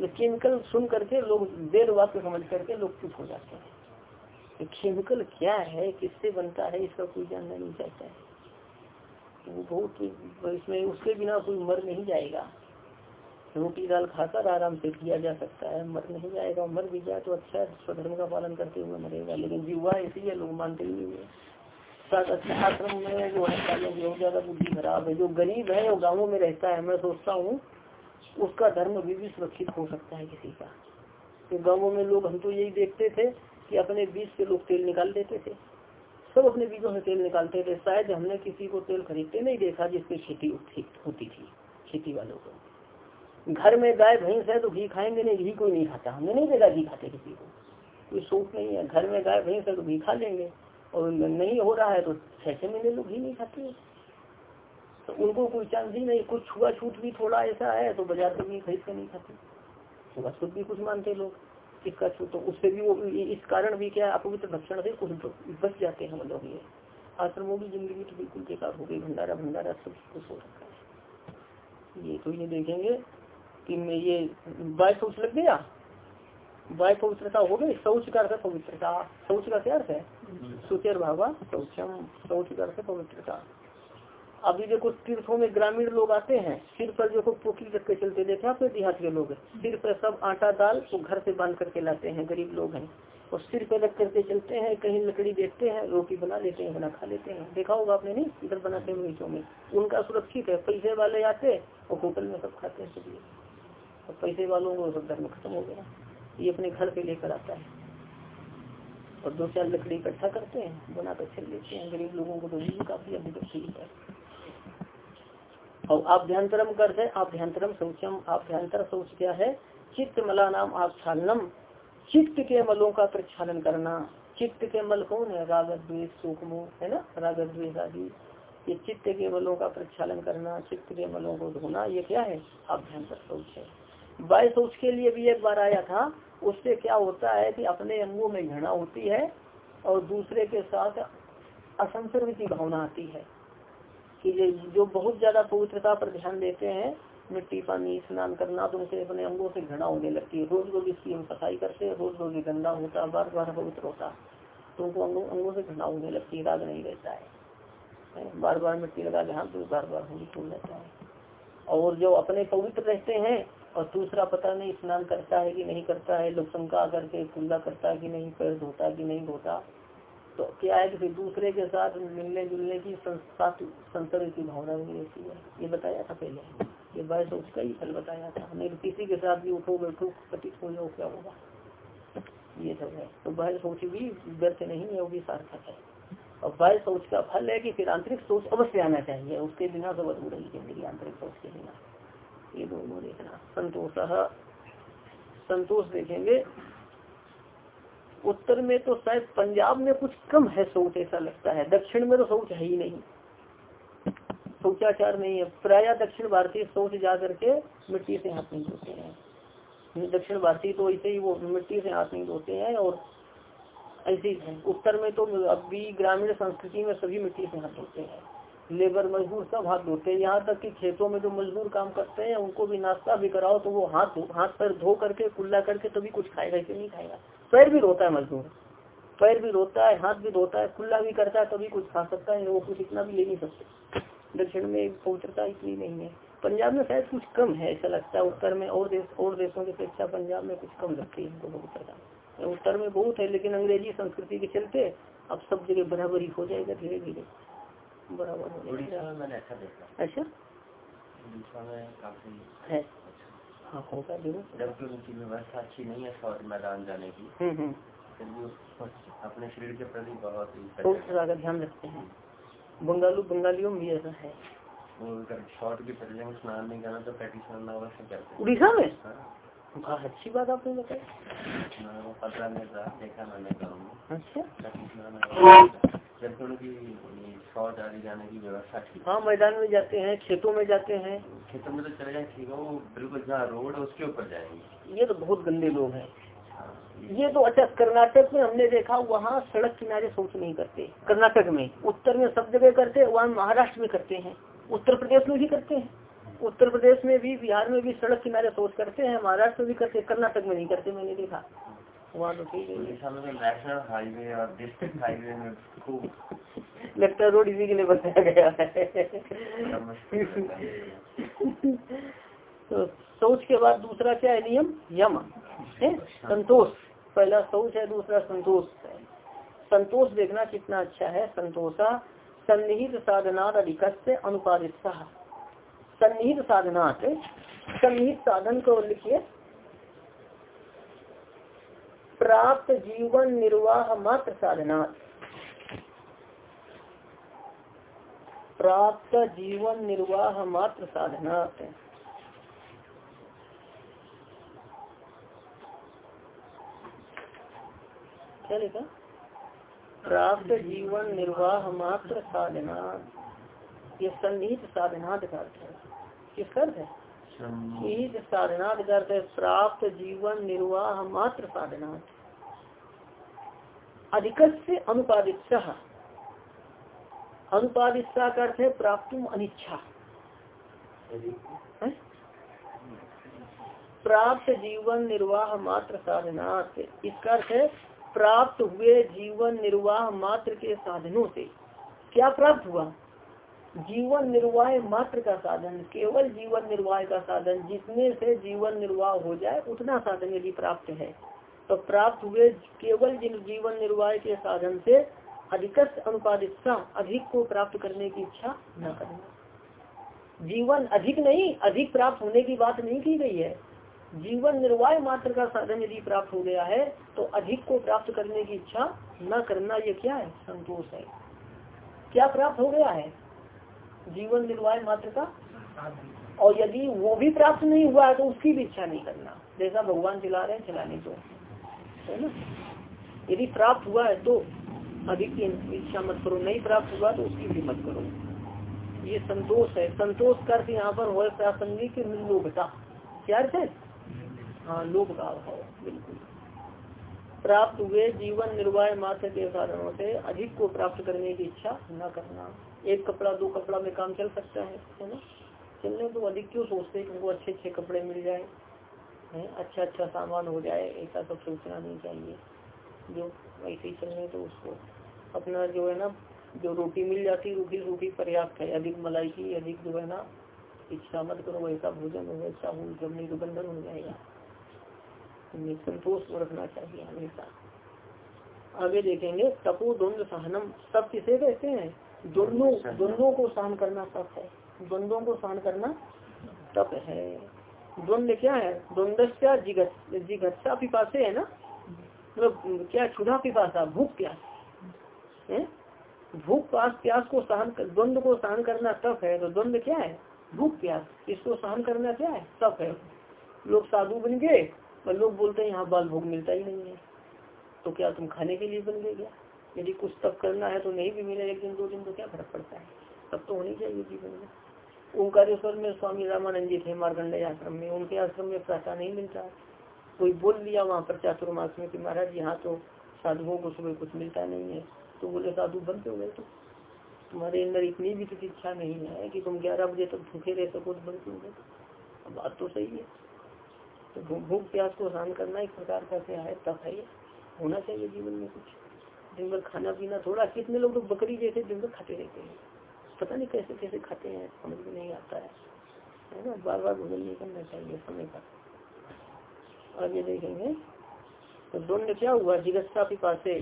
केमिकल सुन करके लोग देर वाक्य समझ करके लोग चुप हो जाते हैं। केमिकल क्या है? किससे बनता है? इसका कोई जानना नहीं चाहता है। वो बहुत इसमें उसके बिना कोई मर नहीं जाएगा। रोटी दाल खाकर आराम से किया जा सकता है, मर नहीं जाएगा। मर भी जाए तो अच्छा स्वधर्म का पालन करते हुए मरेगा। लेकिन ऐसी है, लोग मानते ही नहीं है। आश्रम में जो है बहुत ज़्यादा बुद्धि खराब है जो गरीब है वो गाँवों में रहता है मैं सोचता हूँ उसका धर्म भी, भी सुरक्षित हो सकता है किसी का। तो गाँवों में लोग हम तो यही देखते थे कि अपने बीज से लोग तेल निकाल देते थे। सब अपने बीजों से तेल निकालते थे। शायद हमने किसी को तेल खरीदते नहीं देखा जिसकी खेती होती थी खेती वालों को। घर में गाय भैंस है तो घी खाएँगे नहीं घी कोई नहीं खाता। हमने नहीं देखा घी खाते किसी को। कोई सूख नहीं है। घर में गाय भैंस है तो घी खा लेंगे। और नहीं हो रहा है तो छह छह महीने लोग ही नहीं खाते तो उनको कोई चांस ही नहीं, कुछ छुआ छूट भी थोड़ा ऐसा है तो बाज़ार से भी खरीद कर नहीं खाते। छुआ छूट भी कुछ मानते लोग, इसका तो उससे भी वो इस कारण भी क्या अपवित्र भक्षण से कुछ बच जाते हैं हम लोग ये। आश्रमों की ज़िंदगी तो बिल्कुल बेकार हो गई, भंडारा भंडारा सब कुछ हो रखा है। ये तो ये देखेंगे कि मैं ये बाय शौच लग गया? बाय पवित्रता हो गई, शौच का अर्थ पवित्रता। शौच का क्या अर्थ है? सुचर भावा शौचम शौच का पवित्रता अभी देखो तीर्थों में ग्रामीण लोग आते हैं सिर पर देखो पोखरी रख के चलते देखे आपके देहात के लोग। सिर पर सब आटा दाल वो घर से बाँध करके लाते हैं, गरीब लोग हैं। और सिर पर रख करके चलते हैं, कहीं लकड़ी देखते हैं, रोटी बना लेते हैं, बना खा लेते हैं। देखा होगा आपने नहीं? इधर बनाते हैं बीचों में। उनका सुरक्षित है, पैसे वाले आते और होटल में सब खाते हैं चलिए और पैसे वालों को सब धर्म खत्म हो गया। ये अपने घर पे लेकर आता है। और दो चार लकड़ी इकट्ठा करते हैं, बना कर चल लेते हैं। गरीब लोगों को तो ये काफ़ी अभी तक है। और आभ्यंतरम कर है आभ्यंतरम शौचम आभ्यंतर शौच क्या है? चित्त मला नाम आच्छालनम। चित्त के मलों का प्रक्षालन करना। चित्त के मल कौन है? राग, द्वेष सूक्ष्म है ना? राग, द्वेष आदि। ये चित्त के मलों का प्रक्षालन करना, चित्त के मलों को धोना, ये क्या है? आभ्यंतर शौच है। बाय शौच के लिए भी एक बार आया था उससे क्या होता है कि अपने अंगों में घृणा होती है और दूसरे के साथ असंसर्ग की भावना आती है कि जो बहुत ज़्यादा पवित्रता पर ध्यान देते हैं, मिट्टी पानी स्नान करना तो उनसे अपने अंगों से घृणा होने लगती है। रोज रोज इसकी हम सफ़ाई करते हैं, रोज रोज गंदा होता बार बार पवित्र होता तो उनको अंगों अंगों से घृणा होने लगती है, राग नहीं रहता है। बार बार मिट्टी लगा के हाथ बार बार होली खोल लेता है। और जो अपने पवित्र रहते हैं और दूसरा पता नहीं स्नान करता है कि नहीं करता है, लोग शंका करके खुला करता है कि नहीं पैर धोता कि नहीं धोता। तो क्या है कि फिर दूसरे के साथ मिलने जुलने की संसर्ग की भावना भी रहती है। ये बताया था पहले। ये बाय सोच का ही फल बताया था। नहीं तो किसी के साथ भी उठो, बैठो, पतित हो जाओ, क्या होगा? ये सब है। तो बाह्य सोच भी व्यर्थ नहीं है, वो भी सार्थक है। और बाह्य सोच का फल है कि फिर आंतरिक सोच अवश्य आना चाहिए। उसके बिना तो अधूरा ही ज़िंदगी, आंतरिक सोच के बिना। ये दोनों देखना संतोष संतोष देखेंगे। उत्तर में तो शायद पंजाब में कुछ कम है सोच, ऐसा लगता है। दक्षिण में तो सोच है ही नहीं। शौचाचार नहीं है। प्राय दक्षिण भारतीय शौच जा करके मिट्टी से हाथ नहीं धोते हैं। दक्षिण भारतीय तो ऐसे ही वो मिट्टी से हाथ नहीं धोते हैं और ऐसे ही उत्तर में तो अभी ग्रामीण संस्कृति में सभी मिट्टी से हाथ धोते हैं। लेबर मजदूर सब हाथ धोते हैं। यहाँ तक कि खेतों में जो मजदूर काम करते हैं, उनको भी नाश्ता भी कराओ तो वो हाथ हाथ पैर धो करके, कुल्ला करके तभी कुछ खाएगा ऐसे नहीं खाएगा। पैर भी धोता है मजदूर। पैर भी धोता है, हाथ भी धोता है, कुल्ला भी करता है, तभी कुछ खा सकता है, वो कुछ इतना भी ले नहीं सकते। दक्षिण में पवित्रता इतनी नहीं है। पंजाब में शायद कुछ कम है, ऐसा लगता है। उत्तर में और देश, और देशों की अपेक्षा पंजाब में कुछ कम लगती है इनको पवित्रता। उत्तर में बहुत है, लेकिन अंग्रेज़ी संस्कृति के चलते अब सब जगह बराबरी हो जाएगा धीरे धीरे बराबर हो उड़ीसा जाएगा। मैंने ऐसा देखा। अच्छा? में काफ़ी है। हाँ होगा ज़रूर। जबकि उनकी व्यवस्था अच्छी नहीं है शौच मैदान जाने की हम्म हम्म। अपने शरीर के प्रति बहुत ही का ध्यान रखते हैं। बंगालू बंगालियों में ऐसा है। शॉर्ट की स्नान नहीं करना तो पैटी स्नान अवश्य करते हैं। उड़ीसा में? हाँ, हाँ, अच्छी बात आपने बताई। पता नहीं था देखा मैंने अच्छा। हाँ मैदान में जाते हैं खेतों में जाते हैं। खेतों में तो चले जाए ठीक है वो बिल्कुल जहाँ रोड है उसके ऊपर जाएँगे। ये तो बहुत गंदे लोग हैं। हाँ, ये तो अच्छा कर्नाटक में हमने देखा वहाँ सड़क किनारे शौच नहीं करते। कर्नाटक में उत्तर में सब जगह करते वहाँ महाराष्ट्र में करते हैं। उत्तर प्रदेश में भी करते हैं। उत्तर प्रदेश में भी बिहार में भी सड़क किनारे शौच करते हैं महाराष्ट्र में भी करते हैं कर्नाटक में नहीं करते मैंने देखा। वहाँ तो ठीक है हाईवे और डिस्ट्रिक्ट हाईवे में खूब लगता रोड इसी के लिए बनाया गया है। तो शौच के बाद दूसरा क्या है नियम? यम, है? संतोष। पहला शौच है, दूसरा संतोष है। संतोष देखना कितना अच्छा है। संतोषा सन्निहित साधनाथ अधिक अनुपादित। सन्निहित साधनाथ सन्निहित साधन को लिखिए। प्राप्त जीवन निर्वाह मात्र साधना प्राप्त जीवन निर्वाह मात्र साधना क्या लिखा? प्राप्त जीवन निर्वाह मात्र साधना ये सन्निहित साधनात् का अर्थ है। किसका अर्थ है? सन्निहित साधनात् का अर्थ है प्राप्त जीवन निर्वाह मात्र साधनात् अधिकत से अनुपादित अनुपादित का अर्थ है? प्राप्त अनिच्छा प्राप्त जीवन निर्वाह मात्र साधनात् इसका अर्थ है प्राप्त हुए जीवन निर्वाह मात्र के साधनों से। क्या प्राप्त हुआ? जीवन निर्वाह मात्र का साधन, केवल जीवन निर्वाह का साधन जितने से जीवन निर्वाह हो जाए, उतना साधन यदि प्राप्त है तो प्राप्त हुए केवल जिन जीवन निर्वाह के साधन से अधिकत अनुपादित अधिक को प्राप्त करने की इच्छा न करना जीवन अधिक नहीं, अधिक प्राप्त होने की बात नहीं की गई है। जीवन निर्वाह मात्र का साधन यदि प्राप्त हो गया है तो अधिक को प्राप्त करने की इच्छा न करना, ये क्या है? संतोष है। क्या प्राप्त हो गया है? जीवन निर्वाह मात्र का? और यदि वो भी प्राप्त नहीं हुआ है तो उसकी भी इच्छा नहीं करना। जैसा भगवान चला रहे हैं चलाने को है ना? यदि प्राप्त हुआ है तो अधिक की इच्छा मत करो। नहीं प्राप्त हुआ तो उसकी भी मत करो। ये संतोष है। संतोष का अर्थ यहाँ पर हो प्रासंगिक लोभता। क्या अर्थ है? हाँ लोभ का अभाव, बिल्कुल। प्राप्त हुए, जीवन निर्वाह मात्र के साधनों से अधिक को प्राप्त करने की इच्छा न करना। एक कपड़ा, दो कपड़ा में काम चल सकता है है ना? चलने तो अधिक क्यों सोचते कि उनको अच्छे अच्छे कपड़े मिल जाए, है? अच्छा अच्छा सामान हो जाए, ऐसा सब सोचना नहीं चाहिए। जो ऐसे ही चलने तो उसको अपना जो है ना, जो रोटी मिल जाती रोटी रोटी पर्याप्त है। अधिक मलाई की, अधिक जो है ना, इच्छा मत करो, वैसा भोजन हो, वैसा हो जब नहीं तो बंधन हो जाएगा। संतोष रखना चाहिए हमेशा। आगे देखेंगे तपो द्वंद्व सहनम, सब किसे कहते हैं? दोनों द्वंद्वों को सहन करना तप है। द्वंद्वों को सहन करना तप है। द्वंद्व क्या है? द्वंद्व क्या जिगत जिगत्सा पिपासे है ना? मतलब क्या क्षुधा पिपासा भूख प्यास। है? भूख पास प्यास को सहन द्वंद्व को सहन करना तप है तो द्वंद्व क्या है? भूख प्यास। इसको सहन करना क्या है? तप है। लोग साधु बन गए पर लोग बोलते हैं यहाँ बाल भोग मिलता ही नहीं है। तो क्या तुम खाने के लिए बन गए क्या? यदि कुछ तप करना है तो नहीं भी मिले, एक दिन, दो दिन तो क्या फ़र्क पड़ता है? तब तो होनी चाहिए जीवन में। ओंकारेश्वर में स्वामी रामानंद जी थे मारकंडे आश्रम में। उनके आश्रम में प्राता नहीं मिलता। कोई बोल लिया वहाँ पर चातुर्मास में कि महाराज यहाँ तो साधुओं को सुबह कुछ मिलता नहीं है। तो बोले, साधु बंद हो गए तो? तुम्हारे अंदर इतनी भी कुछ इच्छा नहीं है कि तुम ग्यारह बजे तक भूखे रह सको तो बंद क्यों गए? बात तो सही है। तो भूख प्यास को शांत करना एक प्रकार का क्या है तब है। होना चाहिए जीवन में कुछ। दिन भर खाना पीना थोड़ा कितने लोग तो बकरी जैसे दिन भर खाते रहते हैं। पता नहीं कैसे कैसे खाते हैं समझ में नहीं आता है। है ना? बार बार भोजन नहीं करना चाहिए समय का। आगे देखेंगे तो द्वंद क्या हुआ? जिगस्ता के पास से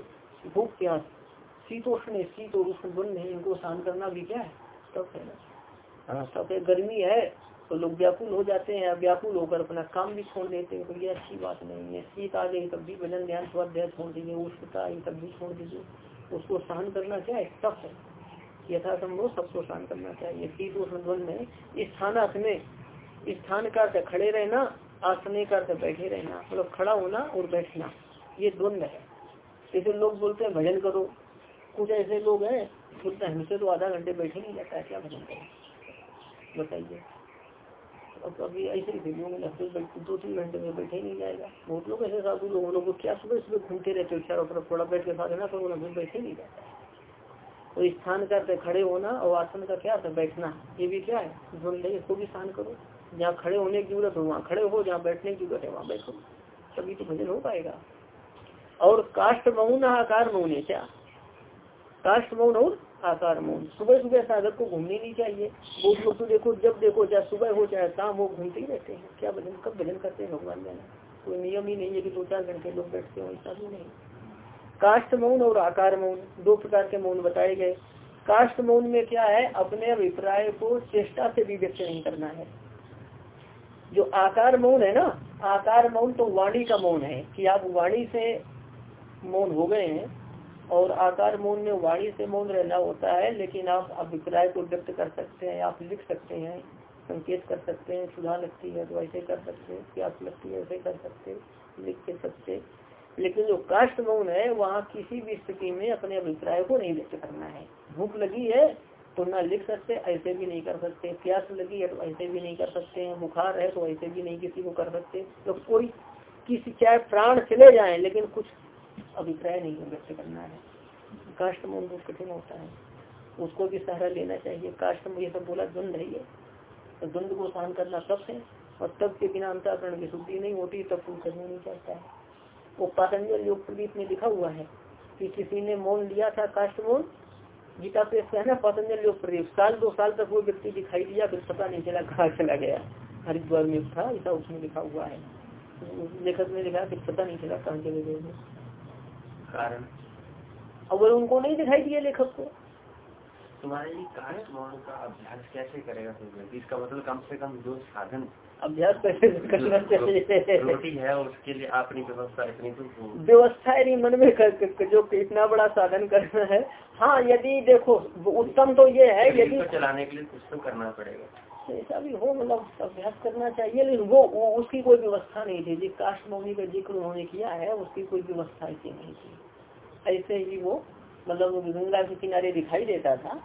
भूख प्यास शीतोष्ण शीत और उष्ण द्वंद है इनको शांत करना भी क्या है? तब है ना? हाँ। तब गर्मी है तो लोग व्याकुल हो जाते हैं, व्याकुल होकर अपना काम भी छोड़ देते हैं तो ये अच्छी बात नहीं है। शीत आ गई, तब भी भजन ध्यान स्वाध्याय छोड़ दीजिए उष्णता आई तब भी छोड़ दीजिए। उसको सहन करना क्या है? तप है। यथासंभव सबको सहन करना चाहिए। शीत उष्ण, द्वंद में स्थान में, स्थान का खड़े रहना, आसने का बैठे रहना मतलब खड़ा होना और बैठना, ये द्वंद्व है। जैसे लोग बोलते हैं, भजन करो। कुछ ऐसे लोग हैं, बोलते हैं, हमसे तो आधा घंटे बैठे नहीं जाता है, क्या भजन करो? बताइए। अब अभी ऐसे ही वीडियो में लगते दो तीन घंटे में बैठे नहीं जाएगा। बहुत लोग ऐसे साधु लोग क्या सुबह सुबह घूमते रहते हो? चारों तरफ़ थोड़ा बैठ के साधना करो ना फिर बैठे नहीं जाता। तो स्थान करते खड़े होना और आसन का क्या था? बैठना। ये भी क्या है? ढूंढ इसको भी स्थान करो। जहाँ खड़े होने की ज़रूरत हो, वहाँ खड़े हो, जहाँ बैठने की ज़रूरत है, वहाँ बैठो। तभी तो भजन हो पाएगा। और काष्ट मऊन आकार मऊन है क्या? काष्ट मऊन और आकार मौन सुबह सुबह साधक को घूमने नहीं चाहिए। बहुत लोग तो देखो, जब देखो, चाहे सुबह हो, चाहे शाम हो, घूमते ही रहते हैं। क्या भजन, कब भजन करते हैं भगवान जाने कोई नियम ही नहीं है कि दो चार घंटे लोग बैठते हो, ऐसा भी नहीं। काष्ट मौन और आकार मौन, दो प्रकार के मौन बताए गए। काष्ट मौन में क्या है? अपने अभिप्राय को चेष्टा से भी व्यक्त नहीं करना है। जो आकार मौन है ना, आकार मौन तो वाणी का मौन है, कि आप वाणी से मौन हो गए हैं और आकार मौन में वाणी से मौन रहना होता है, लेकिन आप अभिप्राय को व्यक्त कर सकते हैं, आप लिख सकते हैं, संकेत कर सकते हैं सुधार लगती है तो ऐसे कर सकते हैं, प्यास लगती है, ऐसे कर सकते लिख के सकते लेकिन जो काष्ट मौन है, वहाँ किसी भी स्थिति में अपने अभिप्राय को नहीं व्यक्त करना है। भूख लगी है तो ना लिख सकते, ऐसे भी नहीं कर सकते। प्यास लगी है तो ऐसे भी नहीं कर सकते हैं। बुखार है तो ऐसे भी नहीं किसी को कर सकते। तो कोई किसी, चाहे प्राण चले जाए, लेकिन कुछ अभिप्राय नहीं व्यक्त करना है। काष्ट में बहुत कठिन होता है। उसको भी सहारा लेना चाहिए। काष्ट में ये सब बोला, द्वंद है ये। तो द्वंद को सहन करना तब है, और तब के बिना अंतरण की शुद्धि नहीं होती तब कुछ करना नहीं चाहता है। वो पातंजल योग प्रदीप में लिखा हुआ है कि किसी ने मौन लिया था काष्ट मौन गीता पे कहना पतंजल योग प्रदीप। साल दो साल तक वो व्यक्ति दिखाई दिया, फिर पता नहीं चला कहाँ चला गया। हरिद्वार में था ऐसा उसमें लिखा हुआ है। लेखक ने लिखा फिर पता नहीं चला कहाँ चले गए कारण। अगर उनको नहीं दिखाई दिया लेखक को। तुम्हारे लिए काष्ट मौन का अभ्यास कैसे करेगा इसका मतलब कम से कम जो साधन अभ्यास कैसे करना चाहिए? रोटी है उसके लिए अपनी व्यवस्था इतनी तो व्यवस्था यदि मन में कर, जो इतना बड़ा साधन करना है। हाँ यदि देखो उत्तम तो ये है यदि चलाने के लिए कुछ तो करना पड़ेगा। ऐसा भी हो मतलब अभ्यास करना चाहिए लेकिन वो, वो उसकी कोई व्यवस्था नहीं थी। जिस काष्ट मौनी का ज़िक्र उन्होंने किया है उसकी कोई व्यवस्था ऐसी नहीं थी। ऐसे ही वो मतलब गंगा के किनारे दिखाई देता था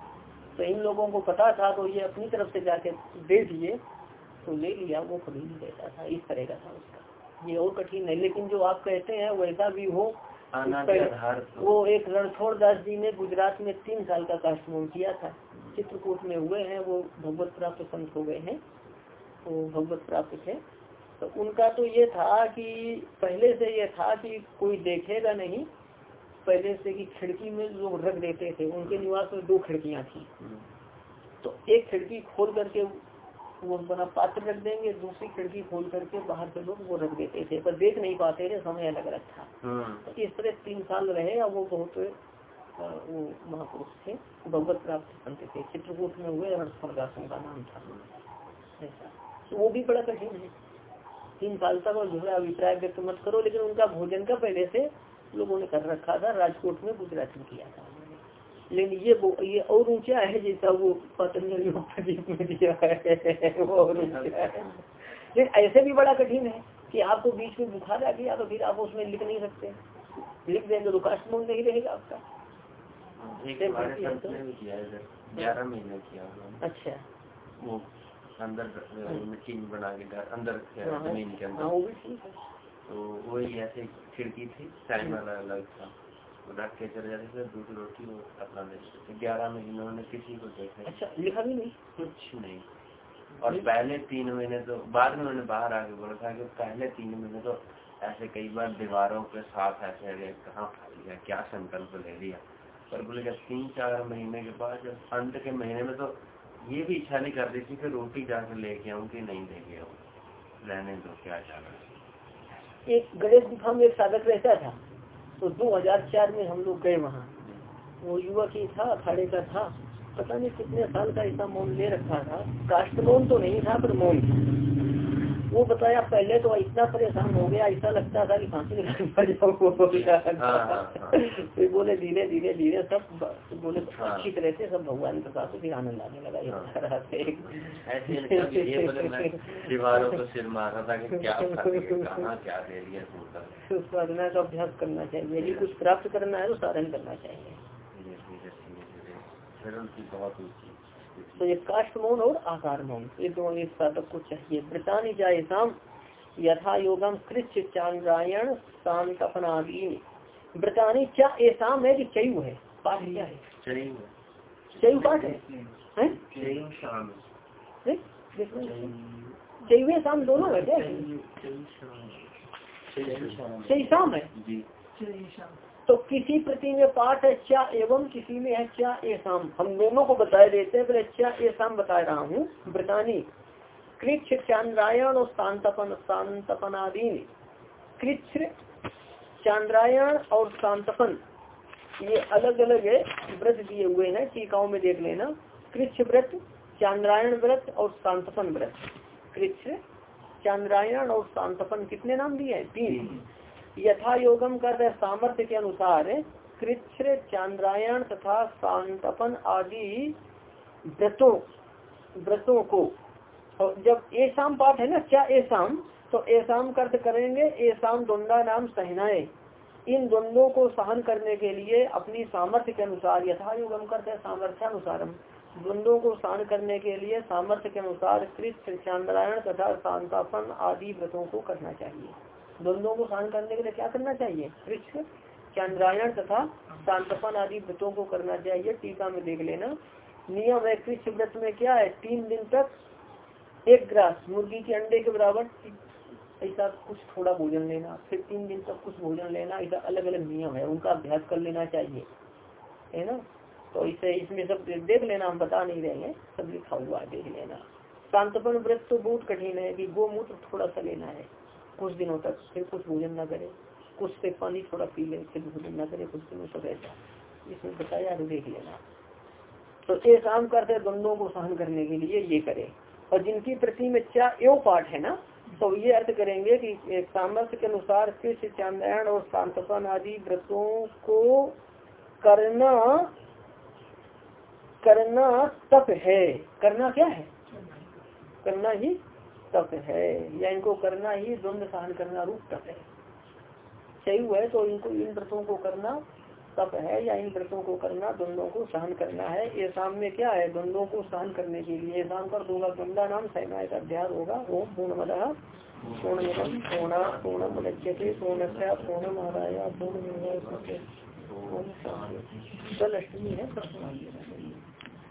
तो इन लोगों को पता था तो ये अपनी तरफ़ से जाके दे दिए तो ले लिया वो कभी नहीं देता था इस तरह का था उसका। ये और कठिन है लेकिन जो आप कहते हैं वैसा भी हो। वो एक रणछोड़ दास जी ने गुजरात में तीन साल का काष्टमोन किया था। चित्रकूट में हुए हैं वो भगवत प्राप्त संत हो गए हैं वो भगवत प्राप्त थे तो उनका तो ये था कि पहले से ये था कि कोई देखेगा नहीं पहले से कि खिड़की में लोग रख देते थे उनके निवास में दो खिड़कियाँ थी। तो एक खिड़की खोल करके वो बना पात्र रख देंगे दूसरी खिड़की खोल करके बाहर से लोग वो रख देते थे पर देख नहीं पाते थे समय अलग अलग था। हम्म। तो इस तरह तीन साल रहे और वो बहुत महापुरुष थे भगवत प्राप्त संत थे, चित्रकूट में हुए हर्षदासों का नाम था। ऐसा। तो वो भी बड़ा कठिन है। तीन साल तक और जो अभिप्राय व्यक्त मत करो, लेकिन उनका भोजन का पहले से लोगों ने कर रखा था, राजकोट में गुजरात में किया था लेकिन ये वो ये और ऊँचा है जैसा वो पतंजलि में दिया है, वो और ऊँचा है। लेकिन ऐसे भी बड़ा कठिन है कि आपको बीच में बुखार आ गया तो फिर आप उसमें लिख नहीं सकते। लिख देंगे तो कास्ट नहीं रहेगा आपका। ग्यारह महीने किया अच्छा। वो अंदर मिट्टी में बना के अंदर हाँ, ज़मीन के हाँ अंदर वो भी तो वही ऐसे खिड़की थी टाइम अलग अलग था। वो रख के चले जाते थे दूध रोटी वो अपना थे। ग्यारह महीने उन्होंने किसी को देखा अच्छा लिखा भी नहीं? कुछ नहीं। और पहले तीन महीने तो बाद में उन्होंने बाहर आके बोला था कि पहले तीन महीने तो ऐसे कई बार दीवारों के साथ ऐसे कहाँ खा लिया क्या संकल्प ले लिया? पर बोले कि तीन चार महीने के बाद, जब अंत के महीने में तो ये भी इच्छा नहीं कर रही थी कि रोटी जाकर लेके आऊँ कि नहीं लेके आऊँ। रहने दो, क्या जाना एक गणेश गुफा में एक साधक रहता था तो 2004 में हम लोग गए वहाँ। वो युवक ही था, अखाड़े का था, पता नहीं कितने साल का ऐसा मौन ले रखा था। काष्ट मौन तो नहीं था, पर मौन वो बताया पहले तो इतना परेशान हो गया ऐसा लगता था कि फांसी जाऊँ हाँ, हाँ। फिर बोले धीरे धीरे धीरे सब बोले हाँ। अच्छी तरह से सब भगवान के साथ फिर आनंद आने लगा हाँ। था कि तो साधना का अभ्यास करना चाहिए यदि कुछ प्राप्त करना है तो साधन करना चाहिए तो ये काष्ट मौन और आकार मौन ये दोनों एक साधक को चाहिए। वृतानी जाए शाम यथा योगम कृष्ण चांद्रायण शांतपनादि वृतानी क्या ऐसाम है कि चयु है? पाठ क्या है? चयु। पाठ है? हैं? शाम चयु। शाम दोनों है क्या? शाम है? जी। तो किसी प्रति में पाठ है चा एवं किसी में है चा एसाम? हम दोनों को बताए देते हैं पहले चा एसाम बता रहा हूँ, ब्रतानी। कृच्छ चांद्रायण और शांतपन शांतपन आदि कृच्छ, चांद्रायण और शांतपन, ये अलग अलग है, व्रत दिए हुए हैं, टीकाओं में देख लेना। कृच्छ व्रत, चांद्रायण व्रत और शांतपन व्रत। कृच्छ, चांद्रायण और शांतपन कितने नाम दिए हैं? तीन। यथा योगम कर सामर्थ्य के अनुसार कृच्छ चांद्रायण तथा शांतपन आदि व्रतों व्रतों को। और जब ऐसाम पाठ है ना, क्या ऐसाम तो ऐसाम कर्त करेंगे ऐसाम द्वंदा नाम सहनाए इन द्वंद्वों को सहन करने के लिए अपनी सामर्थ्य के अनुसार यथा योगम करते सामर्थ्यानुसारम द्वंद्वों को सहन करने के लिए सामर्थ्य के अनुसार कृष्ण चांद्रायण तथा शांतापन आदि व्रतों को करना चाहिए। द्वंद्वों को सहन करने के लिए क्या करना चाहिए? कृष्ण, चंद्रायण तथा शांतपन आदि व्रतों को करना चाहिए। टीका में देख लेना। नियम है, कृष्ण व्रत में क्या है? तीन दिन तक एक ग्रास मुर्गी के अंडे के बराबर ऐसा कुछ थोड़ा भोजन लेना, फिर तीन दिन तक कुछ भोजन लेना, ऐसा अलग अलग नियम है, उनका अभ्यास कर लेना चाहिए। है ना? तो इसे, इसमें सब देख लेना, हम बता नहीं रहे हैं, सब लिखा हुआ देख लेना। शांतपन व्रत तो बहुत कठिन है, कि गोमूत्र थोड़ा सा लेना है। कुछ दिनों तक फिर कुछ भोजन न करे, कुछ से पानी थोड़ा पी ले, फिर भोजन न करे, कुछ दिनों तक ऐसा। इसमें बताया तो देख लेना। तो ये काम करते द्वंद्वों को सहन करने के लिए ये करे। और जिनकी प्रति में क्या एवं पाठ है ना तो ये अर्थ करेंगे कि सामर्थ्य के अनुसार कृष्ण चांदायण और शांतपन आदि व्रतों को करना करना तप है। करना क्या है? करना ही तप है, या इनको करना ही द्वंद सहन करना रूप तप है। सही है तो इनको, इन व्रतों को करना तप है, या इन व्रतों को करना द्वंद्वों को सहन करना है। ये सामने क्या है? द्वंद्वों को सहन करने के लिए शाम कर दूँगा द्वंदा नाम सहना का अध्याय होगा। ओम पूर्ण मद पूर्णमिदम पूर्णा पूर्णम लक्ष्यते पूर्णस्या पूर्णमादाय पूर्ण कल अष्टमी है।